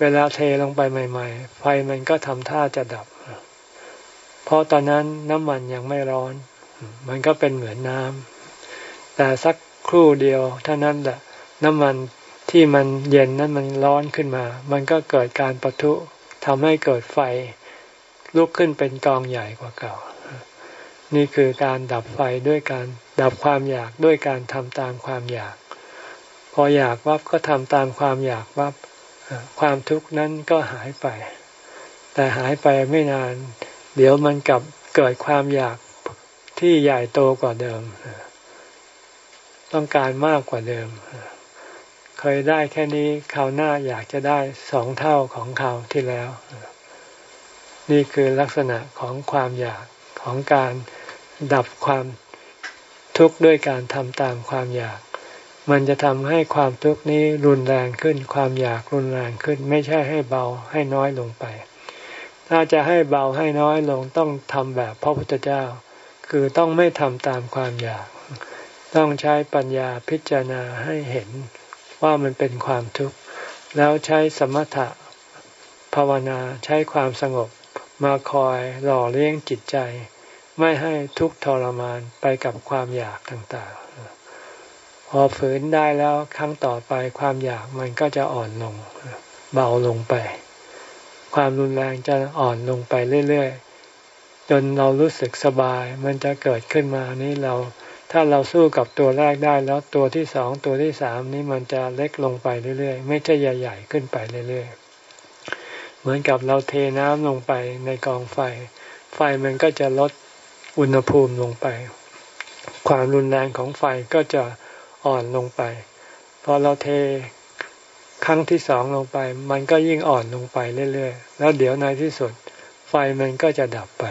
วลาเทลงไปใหม่ ๆ ไฟมันก็ทำท่าจะดับ เพราะตอนนั้นน้ำมันยังไม่ร้อน มันก็เป็นเหมือนน้ำแต่สักครู่เดียวเท่านั้นแหละน้ำมันที่มันเย็นนั้นมันร้อนขึ้นมา มันก็เกิดการปะทุทำให้เกิดไฟลุกขึ้นเป็นกองใหญ่กว่าเก่า นี่คือการดับไฟด้วยการดับความอยากด้วยการทำตามความอยาก พออยากวับก็ทำตามความอยากวับ ความทุกข์นั้นก็หายไป แต่หายไปไม่นาน เดี๋ยวมันกลับเกิดความอยากที่ใหญ่โตกว่าเดิม ต้องการมากกว่าเดิม เคยได้แค่นี้คราวหน้าอยากจะได้สองเท่าของคราวที่แล้ว นี่คือลักษณะของความอยากของการดับความทุกข์ด้วยการทำตามความอยาก มันจะทำให้ความทุกข์นี้รุนแรงขึ้น ความอยากรุนแรงขึ้น ไม่ใช่ให้เบาให้น้อยลงไป ถ้าจะให้เบาให้น้อยลงต้องทำแบบพระพุทธเจ้า คือต้องไม่ทำตามความอยาก ต้องใช้ปัญญาพิจารณาให้เห็นว่ามันเป็นความทุกข์ แล้วใช้สมถะภาวนาใช้ความสงบมาคอยหล่อเลี้ยงจิตใจ ไม่ให้ทุกข์ทรมานไปกับความอยากต่าง พอฝืนได้แล้วครั้งต่อไปความอยากมันก็จะอ่อนลง เบาลงไป ความรุนแรงจะอ่อนลงไปเรื่อยๆ จนเรารู้สึกสบาย มันจะเกิดขึ้นมานี้เรา ถ้าเราสู้กับตัวแรกได้แล้วตัวที่สองตัวที่สามนี้มันจะเล็กลงไปเรื่อยๆ ไม่ใช่ใหญ่ๆขึ้นไปเรื่อยๆ เหมือนกับเราเทน้ำลงไปในกองไฟ ไฟมันก็จะลดอุณหภูมิลงไป ความรุนแรงของไฟก็จะ อ่อนลงไปพอเราเทครั้งที่สองลงไป มันก็ยิ่งอ่อนลงไปเรื่อยๆ แล้วเดี๋ยวในที่สุด ไฟมันก็จะดับไป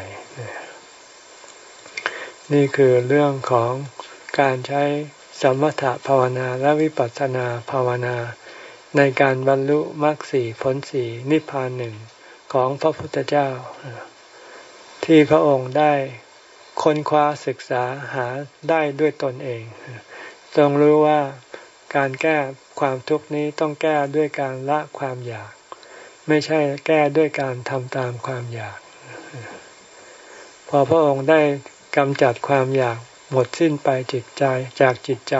นี่คือเรื่องของการใช้สมถภาวนาและวิปัสสนาภาวนา ในการบรรลุมรรคสี่ผลสี่นิพพานหนึ่งของพระพุทธเจ้า ที่พระองค์ได้ค้นคว้าศึกษาหาได้ด้วยตนเอง ทรงรู้ว่าการแก้ความทุกข์นี้ต้องแก้ด้วยการละความอยาก ไม่ใช่แก้ด้วยการทำตามความอยาก พอพระองค์ได้กำจัดความอยากหมดสิ้นไปจิตใจจากจิตใจ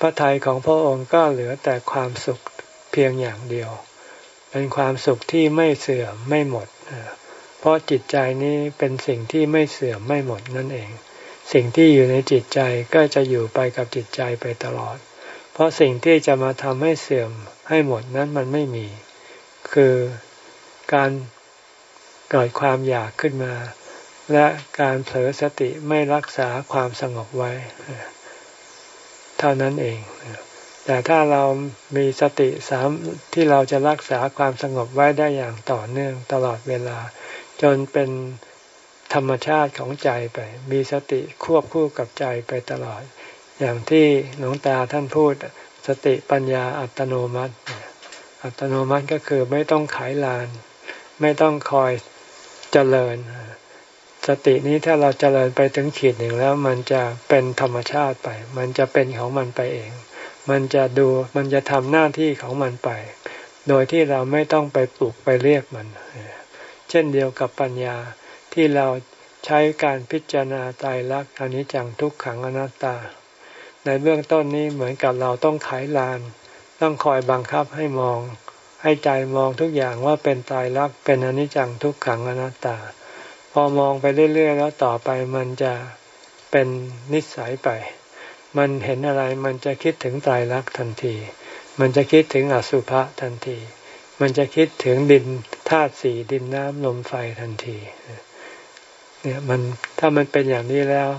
พระทัยของพระองค์ก็เหลือแต่ความสุขเพียงอย่างเดียว เป็นความสุขที่ไม่เสื่อมไม่หมด เพราะจิตใจนี้เป็นสิ่งที่ไม่เสื่อมไม่หมดนั่นเอง สิ่งที่อยู่ในจิตใจก็จะอยู่ไปกับจิตใจไปตลอด เพราะสิ่งที่จะมาทำให้เสื่อมให้หมดนั้นมันไม่มี คือการเกิดความอยากขึ้นมา และการเผลอสติไม่รักษาความสงบไว้ เท่านั้นเอง แต่ถ้าเรามีสติสามที่เราจะรักษาความสงบไว้ได้อย่างต่อเนื่องตลอดเวลา จนเป็น ธรรมชาติของใจไป มีสติควบคู่กับใจไปตลอด อย่างที่หลวงตาท่านพูดสติปัญญาอัตโนมัติ อัตโนมัติก็คือไม่ต้องขายลาน ไม่ต้องคอยเจริญ สตินี้ถ้าเราเจริญไปถึงขีดหนึ่งแล้ว มันจะเป็นธรรมชาติไป มันจะเป็นของมันไปเอง มันจะดูมันจะทำหน้าที่ของมันไป โดยที่เราไม่ต้องไปปลุกไปเรียกมัน เช่นเดียวกับปัญญา ที่เราใช้การพิจารณาตายรักอนิจจังทุกขังอนัตตา ในเบื้องต้นนี้เหมือนกับเราต้องไขลาน ต้องคอยบังคับให้มอง ให้ใจมองทุกอย่างว่าเป็นตายรักเป็นอนิจจังทุกขังอนัตตา พอมองไปเรื่อยๆแล้วต่อไปมันจะเป็นนิสัยไป มันเห็นอะไรมันจะคิดถึงตายรักทันที มันจะคิดถึงอสุภะทันที มันจะคิดถึงดินธาตุสี่ดินน้ำลมไฟทันที เนี่ยมันถ้ามันเป็นอย่างนี้แล้ว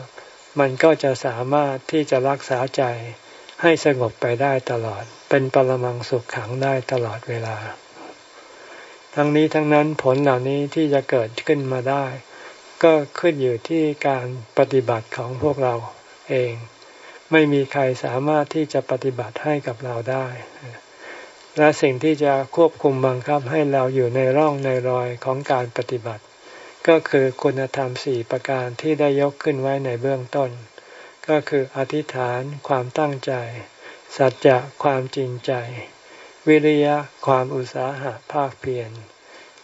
มันก็จะสามารถที่จะรักษาใจให้สงบไปได้ตลอด เป็นปรมังสุขขังได้ตลอดเวลา ทั้งนี้ทั้งนั้นผลเหล่านี้ที่จะเกิดขึ้นมาได้ ก็ขึ้นอยู่ที่การปฏิบัติของพวกเราเอง ไม่มีใครสามารถที่จะปฏิบัติให้กับเราได้ และสิ่งที่จะควบคุมบังคับให้เราอยู่ในร่องในรอยของการปฏิบัติ ก็คือคุณธรรมสี่ประการที่ได้ยกขึ้นไว้ในเบื้องต้น ก็คืออธิษฐานความตั้งใจ สัจจะความจริงใจ วิริยะความอุตสาหะภาคเพียร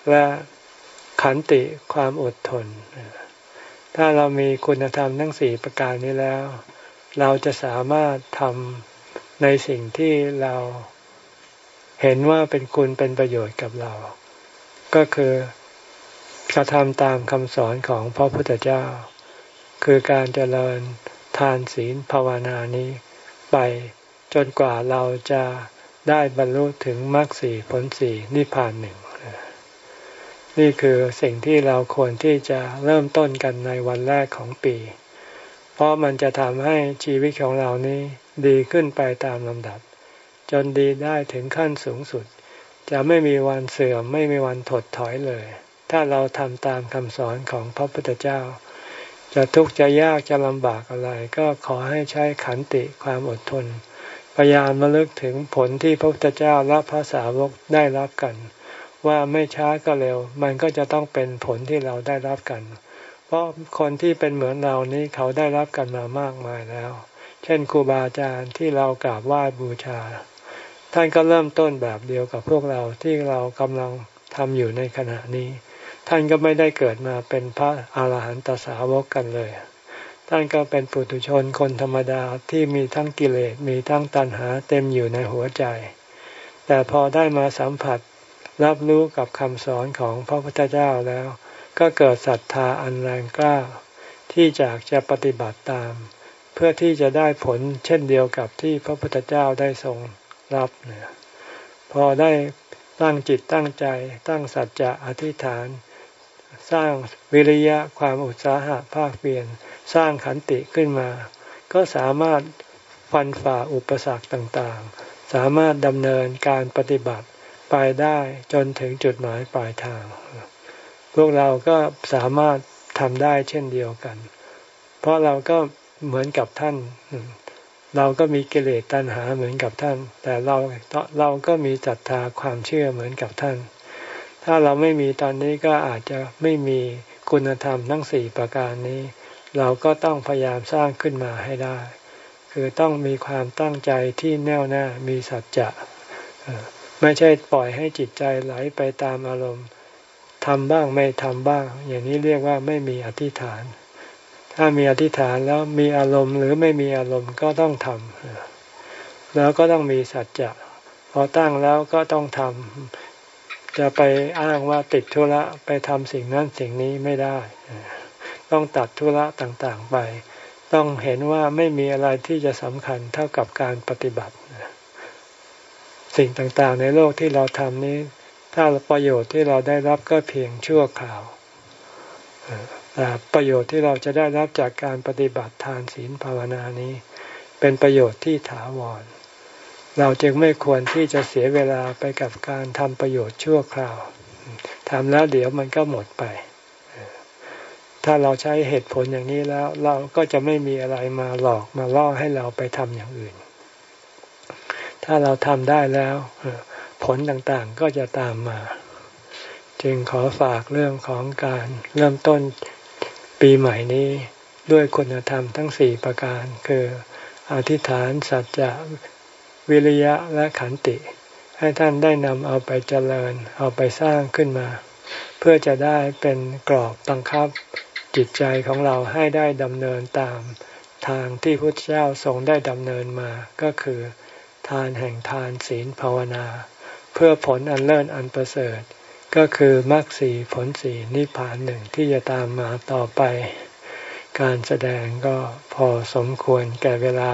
และขันติความอดทน ถ้าเรามีคุณธรรมทั้งสี่ประการนี้แล้ว เราจะสามารถทำในสิ่งที่เราเห็นว่าเป็นคุณเป็นประโยชน์กับเรา ก็คือ กระทำตามคำสอนของพระพุทธเจ้า คือการเจริญทานศีลภาวนานี้ ไปจนกว่าเราจะได้บรรลุถึงมรรคสีผลสีนิพพานหนึ่ง นี่คือสิ่งที่เราควรที่จะเริ่มต้นกันในวันแรกของปี เพราะมันจะทำให้ชีวิตของเรานี้ดีขึ้นไปตามลำดับ จนดีได้ถึงขั้นสูงสุด จะไม่มีวันเสื่อมไม่มีวันถดถอยเลย ถ้าเราทำตามคำสอนของพระพุทธเจ้า จะทุกข์จะยากจะลำบากอะไร ก็ขอให้ใช้ขันติความอดทน พยายามมาลึกถึงผลที่พระพุทธเจ้าและพระสาวกได้รับกัน ว่าไม่ช้าก็เร็ว มันก็จะต้องเป็นผลที่เราได้รับกัน เพราะคนที่เป็นเหมือนเรานี้เขาได้รับกันมามากมายแล้ว เช่นครูบาอาจารย์ที่เรากราบไหว้บูชาท่านก็เริ่มต้นแบบเดียวกับพวกเราที่เรากำลังทำอยู่ในขณะนี้ ท่านก็ไม่ได้เกิดมาเป็นพระอาหารหันตสาวกกันเลย ท่านก็เป็นปุถุชนคนธรรมดาที่มีทั้งกิเลสมีทั้งตัณหาเต็มอยู่ในหัวใจ แต่พอได้มาสัมผัสรับรู้กับคำสอนของพระพุทธเจ้าแล้ว ก็เกิดศรัทธาอันแรงกล้า ที่จะจะปฏิบัติตาม เพื่อที่จะได้ผลเช่นเดียวกับที่พระพุทธเจ้าได้ทรงรับเนี่ยพอได้ตั้งจิตตั้งใจตั้งสัจจะอธิษฐาน สร้างวิริยะความอุตสาหะภาคเปลี่ยนสร้างขันติขึ้นมา ก็สามารถฟันฝ่าอุปสรรคต่างๆ สามารถดำเนินการปฏิบัติไปได้จนถึงจุดหมายปลายทาง พวกเราก็สามารถทำได้เช่นเดียวกัน เพราะเราก็เหมือนกับท่าน เราก็มีกิเลสตัณหาเหมือนกับท่าน แต่เราเราก็มีศรัทธาความเชื่อเหมือนกับท่าน ถ้าเราไม่มีตอนนี้ก็อาจจะไม่มีคุณธรรมทั้งสี่ประการนี้ เราก็ต้องพยายามสร้างขึ้นมาให้ได้ คือต้องมีความตั้งใจที่แน่วแน่มีสัจจะไม่ใช่ปล่อยให้จิตใจไหลไปตามอารมณ์ทำบ้างไม่ทำบ้าง อย่างนี้เรียกว่าไม่มีอธิษฐาน ถ้ามีอธิษฐานแล้วมีอารมณ์หรือไม่มีอารมณ์ก็ต้องทำแล้วก็ต้องมีสัจจะพอตั้งแล้วก็ต้องทำ จะไปอ้างว่าติดธุระไปทำสิ่งนั้นสิ่งนี้ไม่ได้ ต้องตัดธุระต่างๆไป ต้องเห็นว่าไม่มีอะไรที่จะสำคัญเท่ากับการปฏิบัติ สิ่งต่างๆ ในโลกที่เราทำนี้ ถ้าประโยชน์ที่เราได้รับก็เพียงชั่วคราวแต่ประโยชน์ที่เราจะได้รับจากการปฏิบัติทานศีลภาวนานี้ เป็นประโยชน์ที่ถาวร เราจึงไม่ควรที่จะเสียเวลาไปกับการทำประโยชน์ชั่วคราวทำแล้วเดี๋ยวมันก็หมดไป ถ้าเราใช้เหตุผลอย่างนี้แล้ว เราก็จะไม่มีอะไรมาหลอกมาล่อให้เราไปทำอย่างอื่น ถ้าเราทำได้แล้ว ผลต่างๆก็จะตามมา จึงขอฝากเรื่องของการเริ่มต้นปีใหม่นี้ด้วยคุณธรรมทั้งสี่ประการ คือ อธิษฐานสัจจะ วิริยะและขันติ ให้ท่านได้นำเอาไปเจริญ เอาไปสร้างขึ้นมา เพื่อจะได้เป็นกรอบตังคับจิตใจของเราให้ได้ดำเนินตาม ทางที่พระเจ้าทรงได้ดำเนินมาก็คือ ทานแห่งทานศีลภาวนา เพื่อผลอันเลิศอันประเสริฐ ก็คือมรรคสีผลสีนิพพานหนึ่งที่จะตามมาต่อไป การแสดงก็พอสมควรแก่เวลา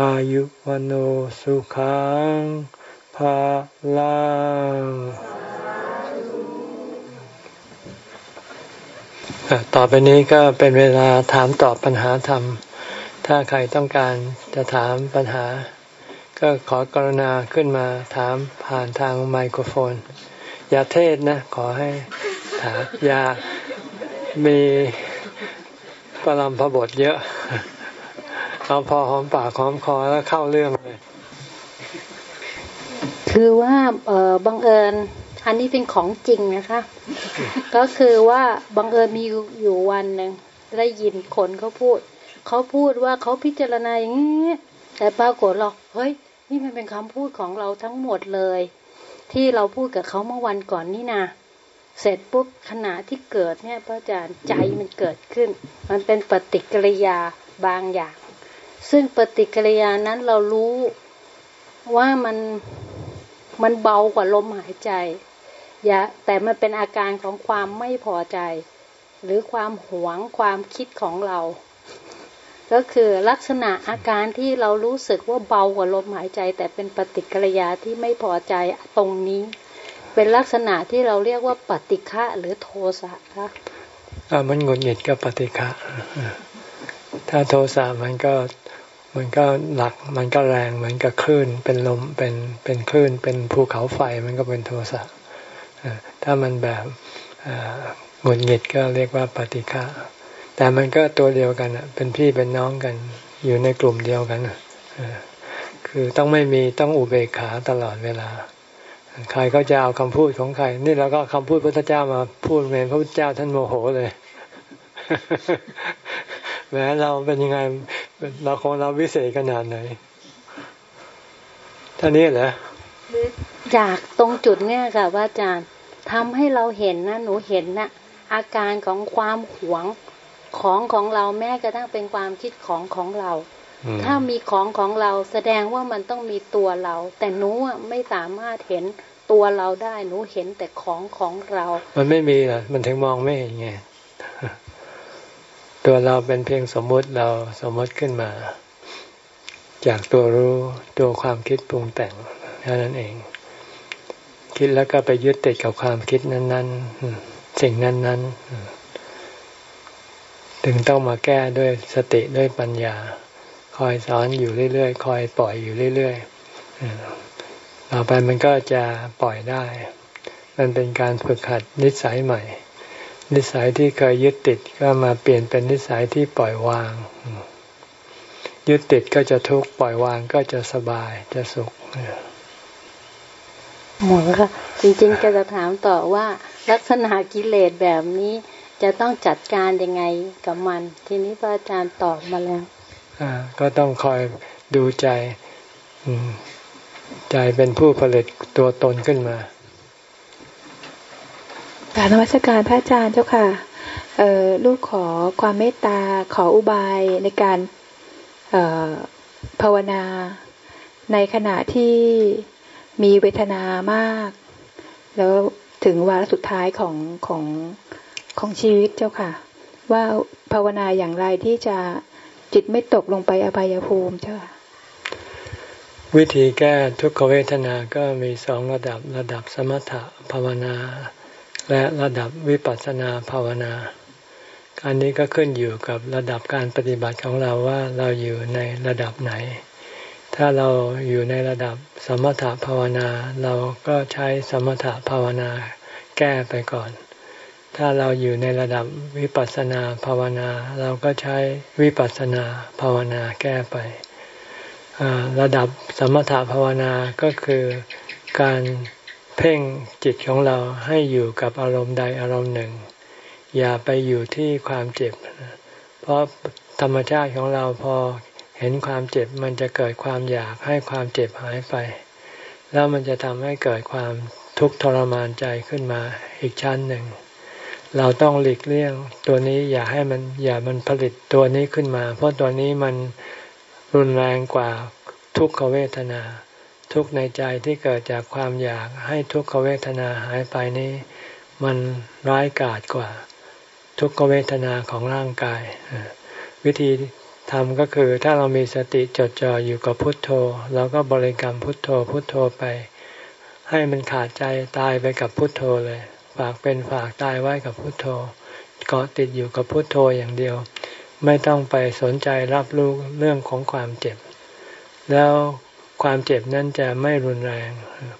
อายุวโนสุขังภาลังต่อไปนี้ก็เป็นเวลาถามตอบปัญหาธรรม ถ้าใครต้องการจะถามปัญหา ก็ขอกรุณาขึ้นมาถามผ่านทางไมโครโฟน อย่าเทศนะ ขอให้ถามอย่ามีปรำพบทเยอะ เอาพอหอมปากหอมคอแล้วเข้าเรื่องเลย คือว่าเออบังเอิญ อันนี้เป็นของจริงนะคะ ก็คือว่าบังเอิญมีอยู่วันหนึ่งได้ยินคนเขาพูด เขาพูดว่าเขาพิจารณาอย่างนี้แต่ปรากฏหรอกเฮ้ย นี่มันเป็นคำพูดของเราทั้งหมดเลย ที่เราพูดกับเขาเมื่อวันก่อนนี่นะเสร็จปุ๊บขณะที่เกิดเนี่ยพระอาจารย์ใจมันเกิดขึ้น มันเป็นปฏิกิริยาบางอย่าง ซึ่งปฏิกิริยานั้นเรารู้ว่ามันมันเบากว่าลมหายใจ อย่าแต่มันเป็นอาการของความไม่พอใจ หรือความหวงความคิดของเรา ก็คือลักษณะอาการที่เรารู้สึกว่าเบากว่าลมหายใจ แต่เป็นปฏิกิริยาที่ไม่พอใจตรงนี้ เป็นลักษณะที่เราเรียกว่าปฏิฆะหรือโทสะครับมันงุดหงิดกับปฏิฆะถ้าโทสะมันก็ มันก็หลักมันก็แรงเหมือนกับคลื่นเป็นลมเป็นเป็นคลื่นเป็นภูเขาไฟมันก็เป็นโทสะถ้ามันแบบหงุดหงิดก็เรียกว่าปฏิฆะแต่มันก็ตัวเดียวกันเป็นพี่เป็นน้องกัน อยู่ในกลุ่มเดียวกันคือต้องไม่มีต้องอุเบกขาตลอดเวลา ใครก็จะเอาคำพูดของใคร นี่เราก็คำพูดพระพุทธเจ้ามาพูดเมนพระพุทธเจ้าท่านโมโหเลยแม้เราเป็นยังไง เราของเราวิเศษขนาดไหนท่านี้เหรอจากตรงจุดเนี้ยค่ะว่าอาจารย์ทำให้เราเห็นนะหนูเห็นนะอาการของความหวงของของเราแม้กระทั่งเป็นความคิดของของเรา ถ้ามีของของเราแสดงว่ามันต้องมีตัวเรา แต่หนูไม่สามารถเห็นตัวเราได้หนูเห็นแต่ของของเรา มันไม่มีอะมันถึงมองไม่เห็นไง ตัวเราเป็นเพียงสมมุติเราสมมติขึ้นมา จากตัวรู้ตัวความคิดปรุงแต่งเท่านั้นเอง คิดแล้วก็ไปยึดติดกับความคิดนั้น ๆ สิ่งนั้น ๆ ถึงต้องมาแก้ด้วยสติด้วยปัญญา คอยสอนอยู่เรื่อยๆ คอยปล่อยอยู่เรื่อยๆต่อไปมันก็จะปล่อยได้ มันเป็นการฝึกหัดนิสัยใหม่ นิสัยที่เคยยึดติดก็มาเปลี่ยนเป็นนิสัยที่ปล่อยวาง ยึดติดก็จะทุกข์ปล่อยวางก็จะสบายจะสุขหมดแล้วค่ะจริงๆจะจะถามต่อว่าลักษณะกิเลสแบบนี้จะต้องจัดการยังไงกับมัน ทีนี้พระอาจารย์ตอบมาแล้วอ่าก็ต้องคอยดูใจใจเป็นผู้ผลิตตัวตนขึ้นมา การนวัตการพระอาจารย์เจ้าค่ะเออลูกขอความเมตตาขออุบายในการภาวนาในขณะที่มีเวทนามาก แล้วถึงวาระสุดท้ายของของของชีวิตเจ้าค่ะ ว่าภาวนาอย่างไรที่จะจิตไม่ตกลงไปอบายภูมิเจ้าค่ะวิธีแก้ทุกขเวทนาก็มีสองระดับระดับสมถะภาวนา และระดับวิปัสสนาภาวนาอันนี้ก็ขึ้นอยู่กับระดับการปฏิบัติของเราว่าเราอยู่ในระดับไหน ถ้าเราอยู่ในระดับสมถภาวนา เราก็ใช้สมถภาวนาแก้ไปก่อน ถ้าเราอยู่ในระดับวิปัสสนาภาวนา เราก็ใช้วิปัสสนาภาวนาแก้ไประดับสมถภาวนาก็คือการ เพ่งจิตของเราให้อยู่กับอารมณ์ใดอารมณ์หนึ่ง อย่าไปอยู่ที่ความเจ็บ เพราะธรรมชาติของเราพอเห็นความเจ็บมันจะเกิดความอยากให้ความเจ็บหายไป แล้วมันจะทำให้เกิดความทุกข์ทรมานใจขึ้นมาอีกชั้นหนึ่ง เราต้องหลีกเลี่ยงตัวนี้อย่าให้มันอย่ามันผลิตตัวนี้ขึ้นมา เพราะตัวนี้มันรุนแรงกว่าทุกขเวทนา ทุกในใจที่เกิดจากความอยากให้ทุกขเวทนาหายไปนี้ มันร้ายกาจกว่า ทุกขเวทนาของร่างกาย วิธีทำก็คือถ้าเรามีสติจดจ่ออยู่กับพุทโธเราก็บริกรรมพุทโธพุทโธไป ให้มันขาดใจตายไปกับพุทโธเลย ฝากเป็นฝากตายไว้กับพุทโธเกาะติดอยู่กับพุทโธอย่างเดียว ไม่ต้องไปสนใจรับรู้เรื่องของความเจ็บ แล้ว ความเจ็บนั้นจะไม่รุนแรง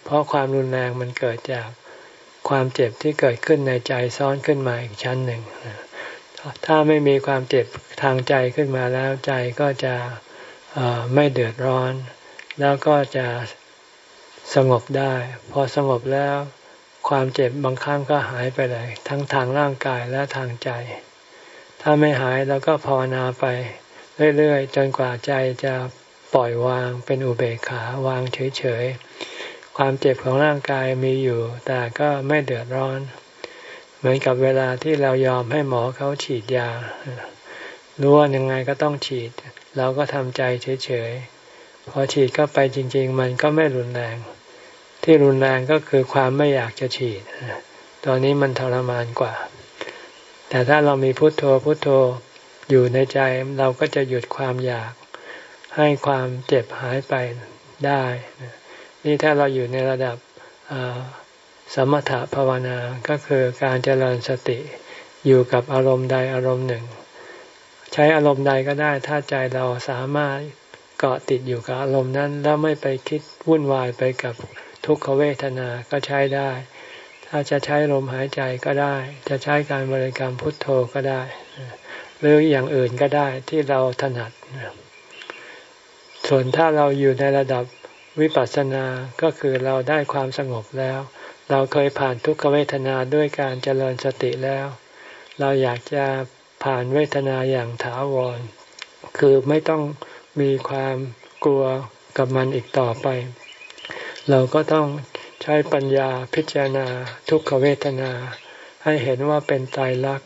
เพราะความรุนแรงมันเกิดจากความเจ็บที่เกิดขึ้นในใจซ้อนขึ้นมาอีกชั้นหนึ่ง ถ้าไม่มีความเจ็บทางใจขึ้นมาแล้วใจก็จะไม่เดือดร้อน แล้วก็จะสงบได้ พอสงบแล้วความเจ็บบางครั้งก็หายไปเลย ทั้งทางร่างกายและทางใจ ถ้าไม่หายเราก็ภาวนาไป เรื่อยๆ จนกว่าใจจะ ปล่อยวางเป็นอุเบกขาวางเฉยๆ ความเจ็บของร่างกายมีอยู่ แต่ก็ไม่เดือดร้อน เหมือนกับเวลาที่เรายอมให้หมอเขาฉีดยารู้ว่ายังไงก็ต้องฉีด เราก็ทำใจเฉยๆ พอฉีดเข้าไปจริง ๆ มันก็ไม่รุนแรง ที่รุนแรงก็คือความไม่อยากจะฉีด ตอนนี้มันทรมานกว่า แต่ถ้าเรามีพุโทโธพุโทโธอยู่ในใจเราก็จะหยุดความอยาก ให้ความเจ็บหายไปได้ นี่ถ้าเราอยู่ในระดับสมถะภาวนา ก็คือการเจริญสติอยู่กับอารมณ์ใดอารมณ์หนึ่ง ใช้อารมณ์ใดก็ได้ ถ้าใจเราสามารถเกาะติดอยู่กับอารมณ์นั้น แล้วไม่ไปคิดวุ่นวายไปกับทุกขเวทนาก็ใช้ได้ ถ้าจะใช้ลมหายใจก็ได้ จะใช้การบริกรรมพุทโธก็ได้ หรืออย่างอื่นก็ได้ที่เราถนัด ส่วนถ้าเราอยู่ในระดับวิปัสสนา ก็คือเราได้ความสงบแล้ว เราเคยผ่านทุกขเวทนาด้วยการเจริญสติแล้ว เราอยากจะผ่านเวทนาอย่างถาวร คือไม่ต้องมีความกลัวกับมันอีกต่อไป เราก็ต้องใช้ปัญญาพิจารณาทุกขเวทนา ให้เห็นว่าเป็นตายรัก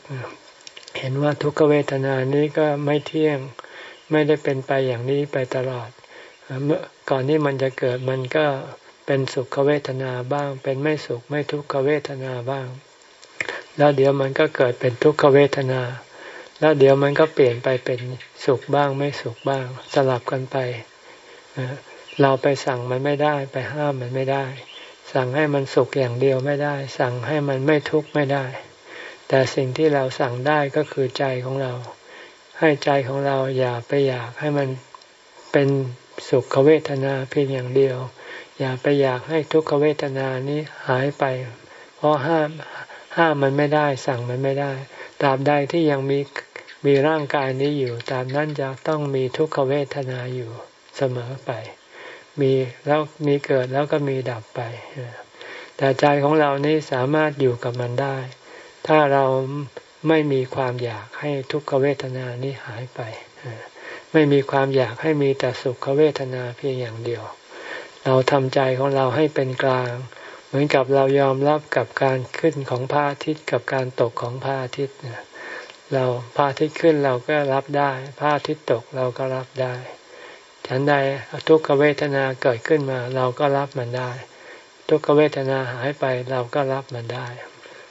เห็นว่าทุกขเวทนานี้ก็ไม่เที่ยง ไม่ได้เป็นไปอย่างนี้ไปตลอดเมื่อก่อนที่มันจะเกิดมันก็เป็นสุขเวทนาบ้าง เป็นไม่สุขไม่ทุกขเวทนาบ้าง แล้วเดี๋ยวมันก็เกิดเป็นทุกขเวทนา แล้วเดี๋ยวมันก็เปลี่ยนไปเป็นสุขบ้างไม่สุขบ้าง สลับกันไปเราไปสั่งมันไม่ได้ไปห้ามมันไม่ได้ สั่งให้มันสุขอย่างเดียวไม่ได้ สั่งให้มันไม่ทุกข์ไม่ได้ แต่สิ่งที่เราสั่งได้ก็คือใจของเรา ให้ใจของเราอย่าไปอยากให้มันเป็นสุขเวทนาเพียงอย่างเดียว อย่าไปอยากให้ทุกขเวทนานี้หายไป เพราะห้ามห้ามมันไม่ได้สั่งมันไม่ได้ตราบใดที่ยังมีมีร่างกายนี้อยู่ตามนั้นจะต้องมีทุกขเวทนาอยู่เสมอไป มีแล้วมีเกิดแล้วก็มีดับไป แต่ใจของเรานี้สามารถอยู่กับมันได้ ถ้าเรา ไม่มีความอยากให้ทุกขเวทนานี้หายไป ไม่มีความอยากให้มีแต่สุขเวทนาเพียงอย่างเดียว เราทำใจของเราให้เป็นกลาง เหมือนกับเรายอมรับกับการขึ้นของพระอาทิตย์กับการตกของพระอาทิตย์เราพระอาทิตย์ขึ้นเราก็รับได้พระอาทิตย์ตกเราก็รับได้ฉันใดทุกขเวทนาเกิดขึ้นมา เราก็รับมันได้ ทุกขเวทนาหายไปเราก็รับมันได้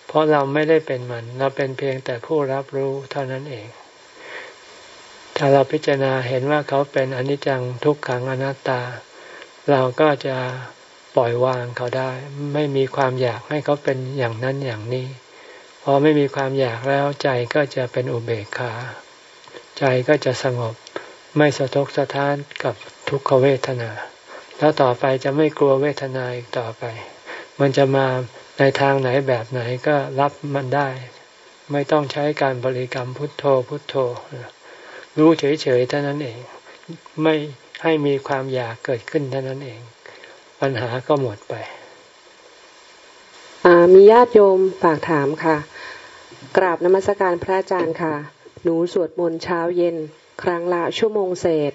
เพราะเราไม่ได้เป็นมัน เราเป็นเพียงแต่ผู้รับรู้เท่านั้นเอง ถ้าเราพิจารณาเห็นว่าเขาเป็นอนิจจังทุกขังอนัตตา เราก็จะปล่อยวางเขาได้ ไม่มีความอยากให้เขาเป็นอย่างนั้นอย่างนี้พอไม่มีความอยากแล้วใจก็จะเป็นอุเบกขา ใจก็จะสงบไม่สะทกสะท้านกับทุกขเวทนา แล้วต่อไปจะไม่กลัวเวทนาอีกต่อไป มันจะมา ในทางไหนแบบไหนก็รับมันได้ ไม่ต้องใช้การบริกรรมพุทโธพุทโธ รู้เฉยๆเท่านั้นเอง ไม่ให้มีความอยากเกิดขึ้นเท่านั้นเอง ปัญหาก็หมดไปมีญาติโยมฝากถามค่ะ กราบนมัสการพระอาจารย์ค่ะ หนูสวดมนต์เช้าเย็น ครั้งละชั่วโมงเศษ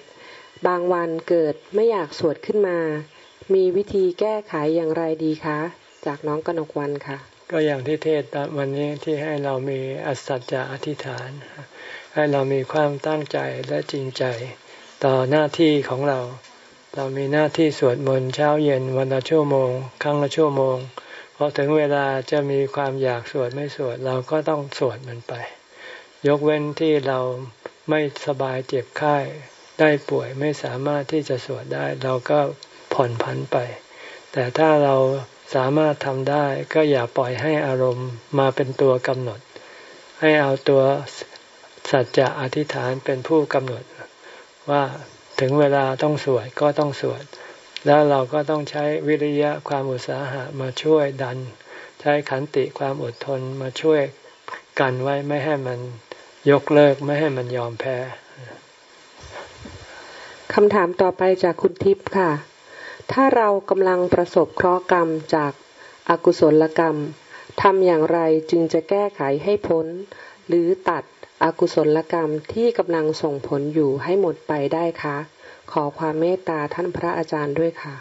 บางวันเกิดไม่อยากสวดขึ้นมา มีวิธีแก้ไขอย่างไรดีคะ จากน้องกนกวันค่ะ ก็อย่างที่เทศวันนี้ที่ให้เรามีอัศจจะอธิษฐาน ให้เรามีความตั้งใจและจริงใจต่อหน้าที่ของเรา เรามีหน้าที่สวดมนต์เช้าเย็นวันละชั่วโมง ครั้งละชั่วโมงพอถึงเวลาจะมีความอยากสวดไม่สวดเราก็ต้องสวดมันไป ยกเว้นที่เราไม่สบายเจ็บไข้ได้ป่วยไม่สามารถที่จะสวดได้ เราก็ผ่อนผันไป แต่ถ้าเรา สามารถทำได้ก็อย่าปล่อยให้อารมณ์มาเป็นตัวกำหนด ให้เอาตัวสัจจะอธิษฐานเป็นผู้กำหนด ว่าถึงเวลาต้องสวดก็ต้องสวด แล้วเราก็ต้องใช้วิริยะความอุตสาหะมาช่วยดัน ใช้ขันติความอดทนมาช่วยกันไว้ไม่ให้มันยกเลิกไม่ให้มันยอมแพ้คำถามต่อไปจากคุณทิพย์ค่ะ ถ้าเรากำลังประสบเคราะห์กรรมจากอากุศลกรรมทำอย่างไรจึงจะแก้ไขให้พ้น หรือตัดอกุศลกรรมที่กำลังส่งผลอยู่ให้หมดไปได้คะ ขอความเมตตาท่านพระอาจารย์ด้วยค่ะ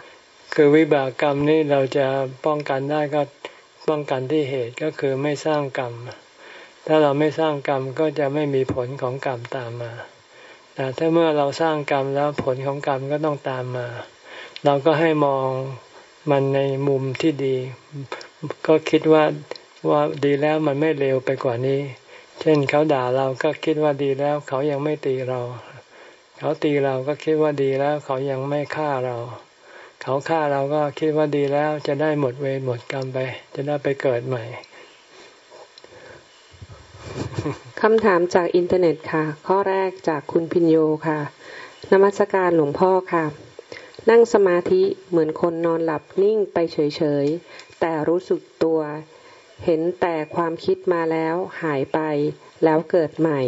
คือวิบากกรรมนี่เราจะป้องกันได้ก็ป้องกันที่เหตุก็คือไม่สร้างกรรม ถ้าเราไม่สร้างกรรมก็จะไม่มีผลของกรรมตามมา แต่ถ้าเมื่อเราสร้างกรรมแล้วผลของกรรมก็ต้องตามมา เราก็ให้มองมันในมุมที่ดี ก็คิดว่าว่าดีแล้วมันไม่เร็วไปกว่านี้ เช่นเขาด่าเราก็คิดว่าดีแล้ว เขายังไม่ตีเรา เขาตีเราก็คิดว่าดีแล้ว เขายังไม่ฆ่าเรา เขาฆ่าเราก็คิดว่าดีแล้วจะได้หมดเวรหมดกรรมไป จะได้ไปเกิดใหม่คำถามจากอินเทอร์เน็ตค่ะ ข้อแรกจากคุณพินโยค่ะนมัสการหลวงพ่อค่ะ นั่งสมาธิเหมือนคนนอนหลับนิ่งไปเฉยๆ แต่รู้สึกตัว เห็นแต่ความคิดมาแล้วหายไป แล้วเกิดใหม่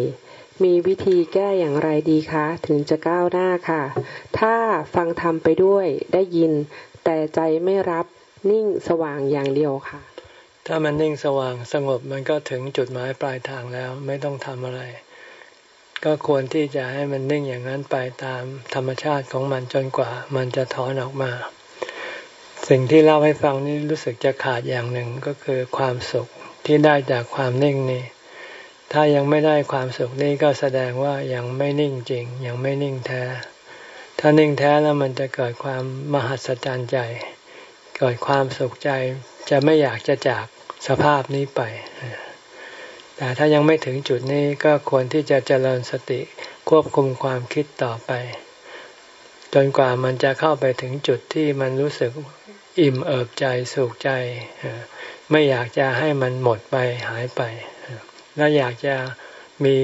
มีวิธีแก้อย่างไรดีคะ ถึงจะก้าวหน้าค่ะ ถ้าฟังทำไปด้วยได้ยิน แต่ใจไม่รับนิ่งสว่างอย่างเดียวค่ะ ถ้ามันนิ่งสว่างสงบมันก็ถึงจุดหมายปลายทางแล้วไม่ต้องทำอะไร ก็ควรที่จะให้มันนิ่งอย่างนั้นไปตามธรรมชาติของมันจนกว่า มันจะถอนออกมา สิ่งที่เล่าให้ฟังนี่รู้สึกจะขาดอย่างหนึ่งก็คือความสุขที่ได้จากความนิ่งนี่ถ้ายังไม่ได้ความสุขนี่ก็แสดงว่ายังไม่นิ่งจริง ยังไม่นิ่งแท้ ถ้านิ่งแท้แล้วมันจะเกิดความมหัศจรรย์ใจ เกิดความสุขใจจะไม่อยากจะจากสภาพนี้ไป แต่ถ้ายังไม่ถึงจุดนี้ก็ควรที่จะเจริญสติควบคุมความคิดต่อไป จนกว่ามันจะเข้าไปถึงจุดที่มันรู้สึกอิ่มเอิบใจสุขใจ ไม่อยากจะให้มันหมดไปหายไป แล้วอยากจะมี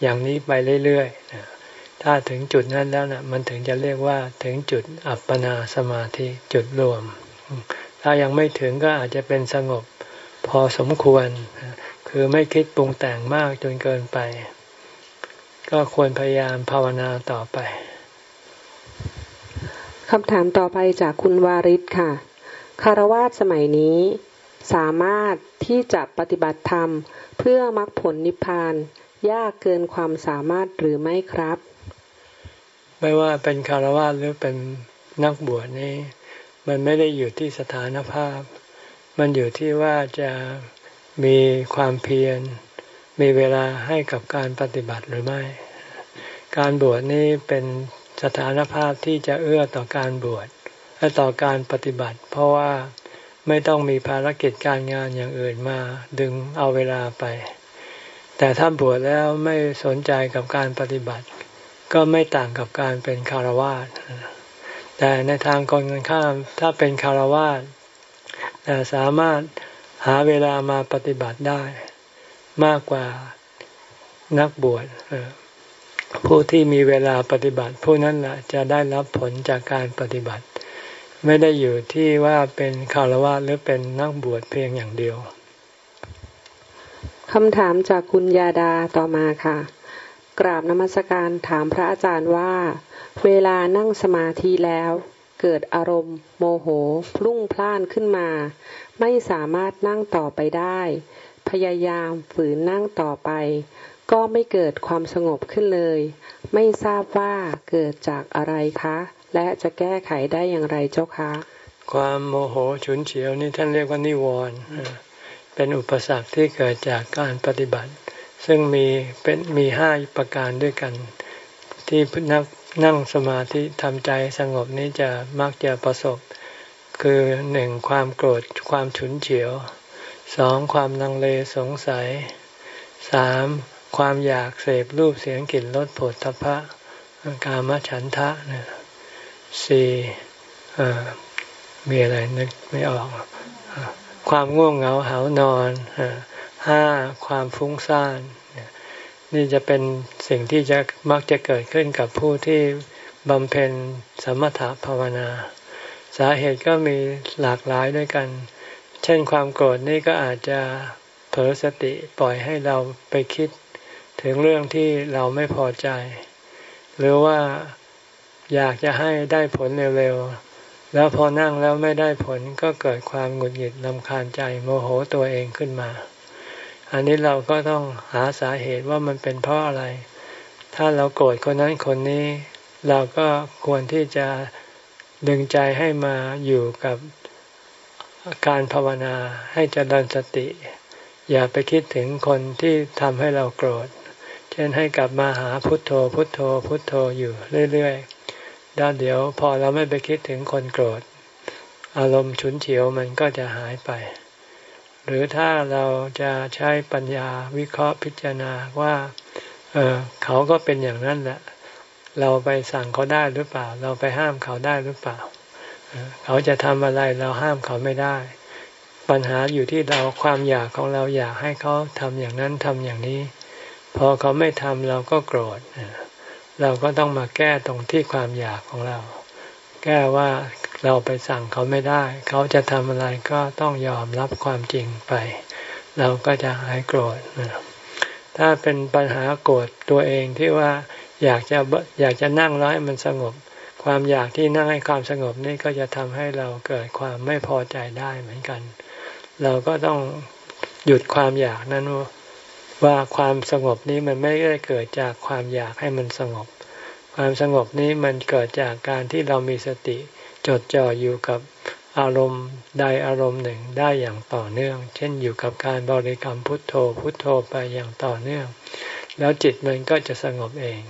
อย่างนี้ไปเรื่อยๆถ้าถึงจุดนั้นแล้วนะมันถึงจะเรียกว่าถึงจุดอัปปนาสมาธิจุดรวม ถ้ายังไม่ถึงก็อาจจะเป็นสงบพอสมควร คือไม่คิดปรุงแต่งมากจนเกินไป ก็ควรพยายามภาวนาต่อไปคำถามต่อไปจากคุณวาริศค่ะ คารวาสสมัยนี้ สามารถที่จะปฏิบัติธรรม เพื่อมรรคผลนิพพาน ยากเกินความสามารถหรือไม่ครับ ไม่ว่าเป็นคารวะหรือเป็นนักบวชนี่มันไม่ได้อยู่ที่สถานภาพ มันอยู่ที่ว่าจะ มีความเพียร มีเวลาให้กับการปฏิบัติหรือไม่ การบวชนี่เป็นสถานภาพที่จะเอื้อต่อการบวชและต่อการปฏิบัติ เพราะว่าไม่ต้องมีภารกิจการงานอย่างอื่นมาดึงเอาเวลาไป แต่ถ้าบวชแล้วไม่สนใจกับการปฏิบัติ ก็ไม่ต่างกับการเป็นคารวาสแต่ในทางกรกันข้ามถ้าเป็นคารวาสแต่สามารถ หาเวลามาปฏิบัติได้ มากกว่านักบวชผู้ที่มีเวลาปฏิบัติ ผู้นั้นแหละจะได้รับผลจากการปฏิบัติ ไม่ได้อยู่ที่ว่าเป็นคารวะหรือเป็นนักบวชเพียงอย่างเดียวคำถามจากคุณยาดาต่อมาค่ะ กราบนมัสการถามพระอาจารย์ว่า เวลานั่งสมาธิแล้ว เกิดอารมณ์ โมโหพลุ่งพล่านขึ้นมา ไม่สามารถนั่งต่อไปได้ พยายามฝืนนั่งต่อไป ก็ไม่เกิดความสงบขึ้นเลย ไม่ทราบว่าเกิดจากอะไรคะ และจะแก้ไขได้อย่างไรเจ้าคะ ความโมโหฉุนเฉียวนี่ท่านเรียกว่านิวรณ์เป็นอุปสรรคที่เกิดจากการปฏิบัติ ซึ่งมีเป็นมีห้าประการด้วยกัน ที่นักนั่งสมาธิทำใจสงบนี้จะมักจะประสบ คือหนึ่งความโกรธความฉุนเฉียวสองความลังเลสงสัยสามความอยากเสพรูปเสียงกลิ่นรสผลทพะกามฉันทะเนี่ยสี่มีอะไรนึกไม่ออก ความง่วงเหงาหานอนห้าความฟุ้งซ่านนี่จะเป็นสิ่งที่จะมักจะเกิดขึ้นกับผู้ที่บำเพ็ญสมถภาวนา สาเหตุก็มีหลากหลายด้วยกัน เช่นความโกรธนี่ก็อาจจะเผลอสติปล่อยให้เราไปคิด ถึงเรื่องที่เราไม่พอใจ หรือว่าอยากจะให้ได้ผลเร็วๆ แล้วพอนั่งแล้วไม่ได้ผลก็เกิดความหงุดหงิดลำคาญใจโมโหตัวเองขึ้นมา อันนี้เราก็ต้องหาสาเหตุว่ามันเป็นเพราะอะไร ถ้าเราโกรธคนนั้นคนนี้ เราก็ควรที่จะ ดึงใจให้มาอยู่กับการภาวนาให้เจริญสติ อย่าไปคิดถึงคนที่ทำให้เราโกรธ เช่นให้กลับมาหาพุทโธ พุทโธ พุทโธอยู่เรื่อยๆด้านเดี๋ยวพอเราไม่ไปคิดถึงคนโกรธ อารมณ์ฉุนเฉียวมันก็จะหายไป หรือถ้าเราจะใช้ปัญญาวิเคราะห์พิจารณาว่า เออเขาก็เป็นอย่างนั้นแหละ เราไปสั่งเขาได้หรือเปล่า เราไปห้ามเขาได้หรือเปล่า เขาจะทำอะไรเราห้ามเขาไม่ได้ ปัญหาอยู่ที่เราความอยากของเราอยากให้เขาทำอย่างนั้นทำอย่างนี้ พอเขาไม่ทำเราก็โกรธเราก็ต้องมาแก้ตรงที่ความอยากของเรา แก้ว่าเราไปสั่งเขาไม่ได้ เขาจะทำอะไรก็ต้องยอมรับความจริงไป เราก็จะหายโกรธถ้าเป็นปัญหาโกรธตัวเองที่ว่า อยากจะอยากจะนั่งแล้วให้มันสงบ ความอยากที่นั่งให้ความสงบนี่ก็จะทำให้เราเกิดความไม่พอใจได้เหมือนกัน เราก็ต้องหยุดความอยากนั้นว่าความสงบนี้มันไม่ได้เกิดจากความอยากให้มันสงบ ความสงบนี้มันเกิดจากการที่เรามีสติ จดจ่ออยู่กับอารมณ์ใดอารมณ์หนึ่งได้อย่างต่อเนื่อง เช่นอยู่กับการบริกรรมพุทโธพุทโธไปอย่างต่อเนื่อง แล้วจิตมันก็จะสงบเอง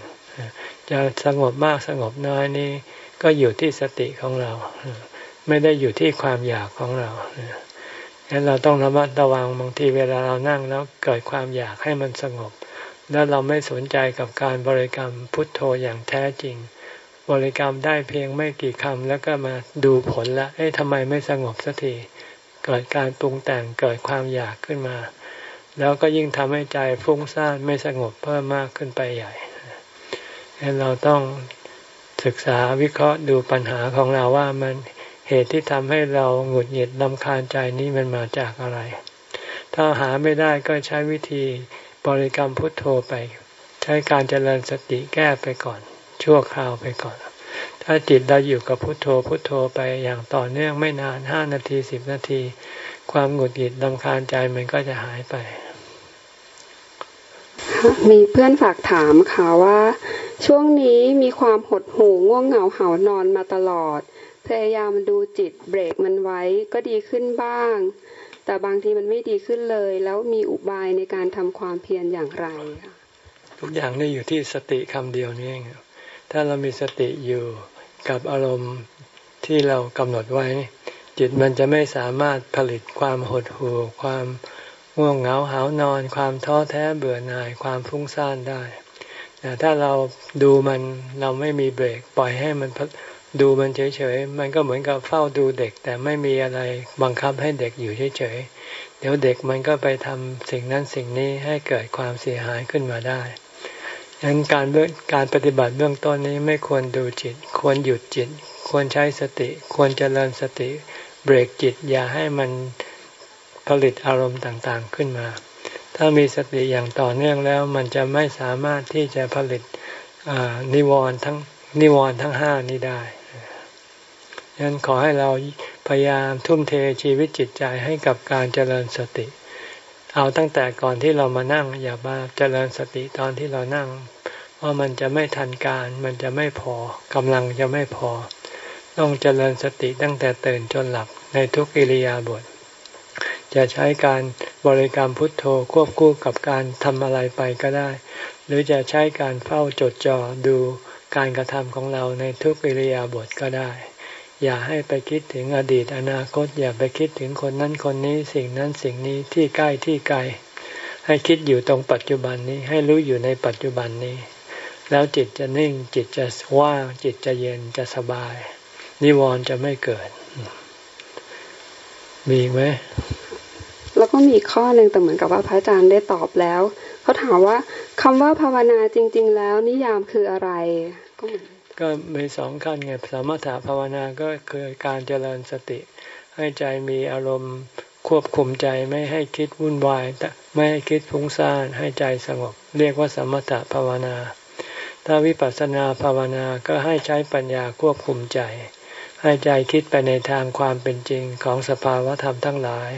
จะสงบมากสงบน้อยนี้ก็อยู่ที่สติของเรา ไม่ได้อยู่ที่ความอยากของเราดังนั้นเราต้องระมัดระวังบางทีเวลาเรานั่งแล้วเกิดความอยากให้มันสงบ แล้วเราไม่สนใจกับการบริกรรมพุทโธอย่างแท้จริง บริกรรมได้เพียงไม่กี่คำแล้วก็มาดูผลละเอ๊ะทำไมไม่สงบสักทีเกิดการปรุงแต่งเกิดความอยากขึ้นมา แล้วก็ยิ่งทำให้ใจฟุ้งซ่านไม่สงบเพิ่มมากขึ้นไปใหญ่ เราต้องศึกษาวิเคราะห์ดูปัญหาของเราว่ามันเหตุที่ทำให้เราหงุดหงิดลำคาญใจนี้มันมาจากอะไร ถ้าหาไม่ได้ก็ใช้วิธีบริกรรมพุทโธไป ใช้การเจริญสติแก้ไปก่อน ชั่วคราวไปก่อน ถ้าจิตเราอยู่กับพุทโธพุทโธไปอย่างต่อเนื่องไม่นานห้านาทีสิบนาที ความหงุดหงิดลำคาญใจมันก็จะหายไป มีเพื่อนฝากถามค่ะว่า ช่วงนี้มีความหดหู่ง่วงเหงาเหานอนมาตลอด พยายามดูจิตเบรกมันไว้ก็ดีขึ้นบ้าง แต่บางทีมันไม่ดีขึ้นเลย แล้วมีอุบายในการทำความเพียรอย่างไรคะทุกอย่างนี่อยู่ที่สติคำเดียวนี่เองถ้าเรามีสติอยู่กับอารมณ์ที่เรากำหนดไว้ จิตมันจะไม่สามารถผลิตความหดหู่ความ ง่วงเหงาหานอน ความท้อแท้เบื่อหน่ายความฟุ้งซ่านได้ แต่ถ้าเราดูมันเราไม่มีเบรก ปล่อยให้มันดูมันเฉยๆ มันก็เหมือนกับเฝ้าดูเด็ก แต่ไม่มีอะไรบังคับให้เด็กอยู่เฉยๆ เดี๋ยวเด็กมันก็ไปทำสิ่งนั้นสิ่งนี้ให้เกิดความเสียหายขึ้นมาได้ดังนั้นการการปฏิบัติเบื้องต้นนี้ไม่ควรดูจิต ควรหยุดจิต ควรใช้สติ ควรเจริญสติ เบรกจิตอย่าให้มัน ผลิตอารมณ์ต่างๆขึ้นมา ถ้ามีสติอย่างต่อเนื่องแล้วมันจะไม่สามารถที่จะผลิตนิวรณ์ทั้งนิวรณ์ทั้งห้านี้ได้ฉะนั้นขอให้เราพยายามทุ่มเทชีวิตจิตใจให้กับการเจริญสติ เอาตั้งแต่ก่อนที่เรามานั่ง อย่ามาเจริญสติตอนที่เรานั่ง เพราะมันจะไม่ทันการ มันจะไม่พอกำลังจะไม่พอ ต้องเจริญสติตั้งแต่ตื่นจนหลับในทุกอิริยาบถ จะใช้การบริกรรมพุทโธควบคู่กับการทำอะไรไปก็ได้ หรือจะใช้การเฝ้าจดจ่อดูการกระทำของเราในทุกอิริยาบถก็ได้ อย่าให้ไปคิดถึงอดีตอนาคต อย่าไปคิดถึงคนนั้นคนนี้สิ่งนั้นสิ่งนี้ที่ใกล้ที่ไกล ให้คิดอยู่ตรงปัจจุบันนี้ให้รู้อยู่ในปัจจุบันนี้ แล้วจิตจะนิ่งจิตจะว่างจิตจะเย็นจะสบาย นิวรณ์จะไม่เกิด มีไหม แล้วก็มีข้อหนึ่งแต่เหมือนกับว่าพระอาจารย์ได้ตอบแล้วเขาถามว่าคำว่าภาวนาจริง ๆ แล้วนิยามคืออะไร ก็เหมือนก็มีสองขั้นไงสมถะภาวนาก็คือการเจริญสติ ให้ใจมีอารมณ์ควบคุมใจไม่ให้คิดวุ่นวายไม่ให้คิดฟุ้งซ่านให้ใจสงบ เรียกว่าสมถะภาวนา ถ้าวิปัสสนาภาวนาก็ให้ใช้ปัญญาควบคุมใจ ให้ใจคิดไปในทางความเป็นจริงของสภาวธรรมทั้งหลาย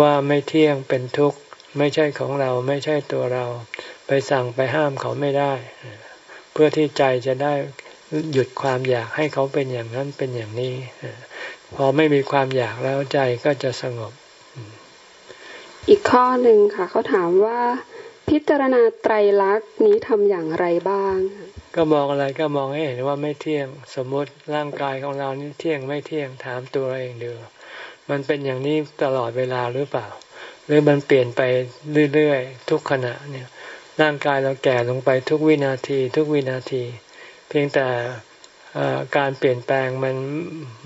ว่าไม่เที่ยงเป็นทุกข์ไม่ใช่ของเราไม่ใช่ตัวเรา ไปสั่งไปห้ามเขาไม่ได้ เพื่อที่ใจจะได้หยุดความอยากให้เขาเป็นอย่างนั้นเป็นอย่างนี้ พอไม่มีความอยากแล้วใจก็จะสงบ อีกข้อหนึ่งค่ะ เขาถามว่าพิจารณาไตรลักษณ์นี้ทำอย่างไรบ้าง ก็มองอะไรก็มองให้เห็นว่าไม่เที่ยง สมมติร่างกายของเรานี่เที่ยงไม่เที่ยงถามตัวเองดู มันเป็นอย่างนี้ตลอดเวลาหรือเปล่า หรือมันเปลี่ยนไปเรื่อยๆ ทุกขณะเนี่ยร่างกายเราแก่ลงไปทุกวินาที ทุกวินาที เพียงแต่การเปลี่ยนแปลงมัน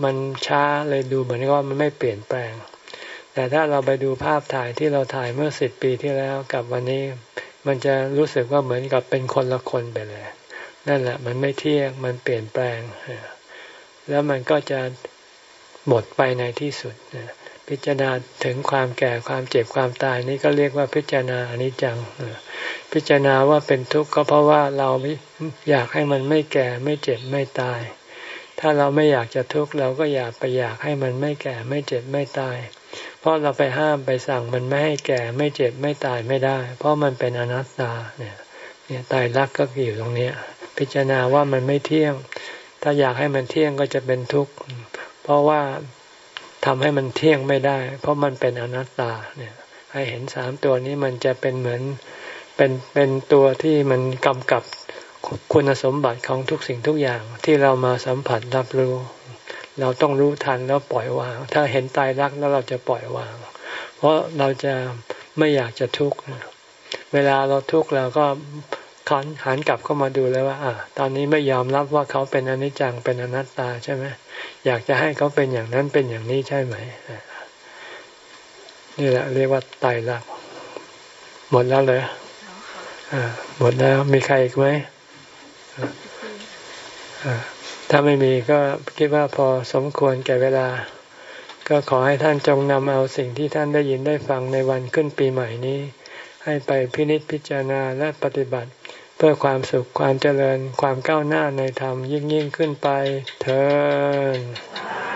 มันช้าเลยดูเหมือนว่ามันไม่เปลี่ยนแปลง แต่ถ้าเราไปดูภาพถ่ายที่เราถ่ายเมื่อสิบปีที่แล้วกับวันนี้ มันจะรู้สึกว่าเหมือนกับเป็นคนละคนไปเลย นั่นแหละมันไม่เที่ยงมันเปลี่ยนแปลง แล้วมันก็จะ หมดไปในที่สุด พิจารณาถึงความแก่ความเจ็บความตายนี่ก็เรียกว่าพิจารณาอนิจจัง พิจารณาว่าเป็นทุกข์ก็เพราะว่าเราอยากให้มันไม่แก่ไม่เจ็บไม่ตาย ถ้าเราไม่อยากจะทุกข์เราก็อยากไปอยากให้มันไม่แก่ไม่เจ็บไม่ตาย เพราะเราไปห้ามไปสั่งมันไม่ให้แก่ไม่เจ็บไม่ตายไม่ได้ เพราะมันเป็นอนัตตาเนี่ยเนี่ยตายรักก็อยู่ตรงนี้พิจารณาว่ามันไม่เที่ยง ถ้าอยากให้มันเที่ยงก็จะเป็นทุกข์ เพราะว่าทำให้มันเที่ยงไม่ได้ เพราะมันเป็นอนัตตาเนี่ยให้เห็นสามตัวนี้มันจะเป็นเหมือนเป็นเป็นตัวที่มันกำกับคุณสมบัติของทุกสิ่งทุกอย่างที่เรามาสัมผัสรับรู้ เราต้องรู้ทันแล้วปล่อยวาง ถ้าเห็นตายรักแล้วเราจะปล่อยวาง เพราะเราจะไม่อยากจะทุกข์เวลาเราทุกข์เราก็ ขันหันกลับเข้ามาดูแล้วว่าอะตอนนี้ไม่ยอมรับว่าเขาเป็นอนิจจังเป็นอนัตตาใช่ไหมอยากจะให้เขาเป็นอย่างนั้นเป็นอย่างนี้ใช่ไหมนี่แหละเรียกว่าตายรักหมดแล้วเลยหมดแล้วมีใครอีกไหมถ้าไม่มีก็คิดว่าพอสมควรแก่เวลา ก็ขอให้ท่านจงนำเอาสิ่งที่ท่านได้ยินได้ฟังในวันขึ้นปีใหม่นี้ ให้ไปพินิจพิจารณาและปฏิบัติ พื่อความสุขความเจริญความก้าวหน้าในธรรมยิ่งยิ่งขึ้นไปเถิด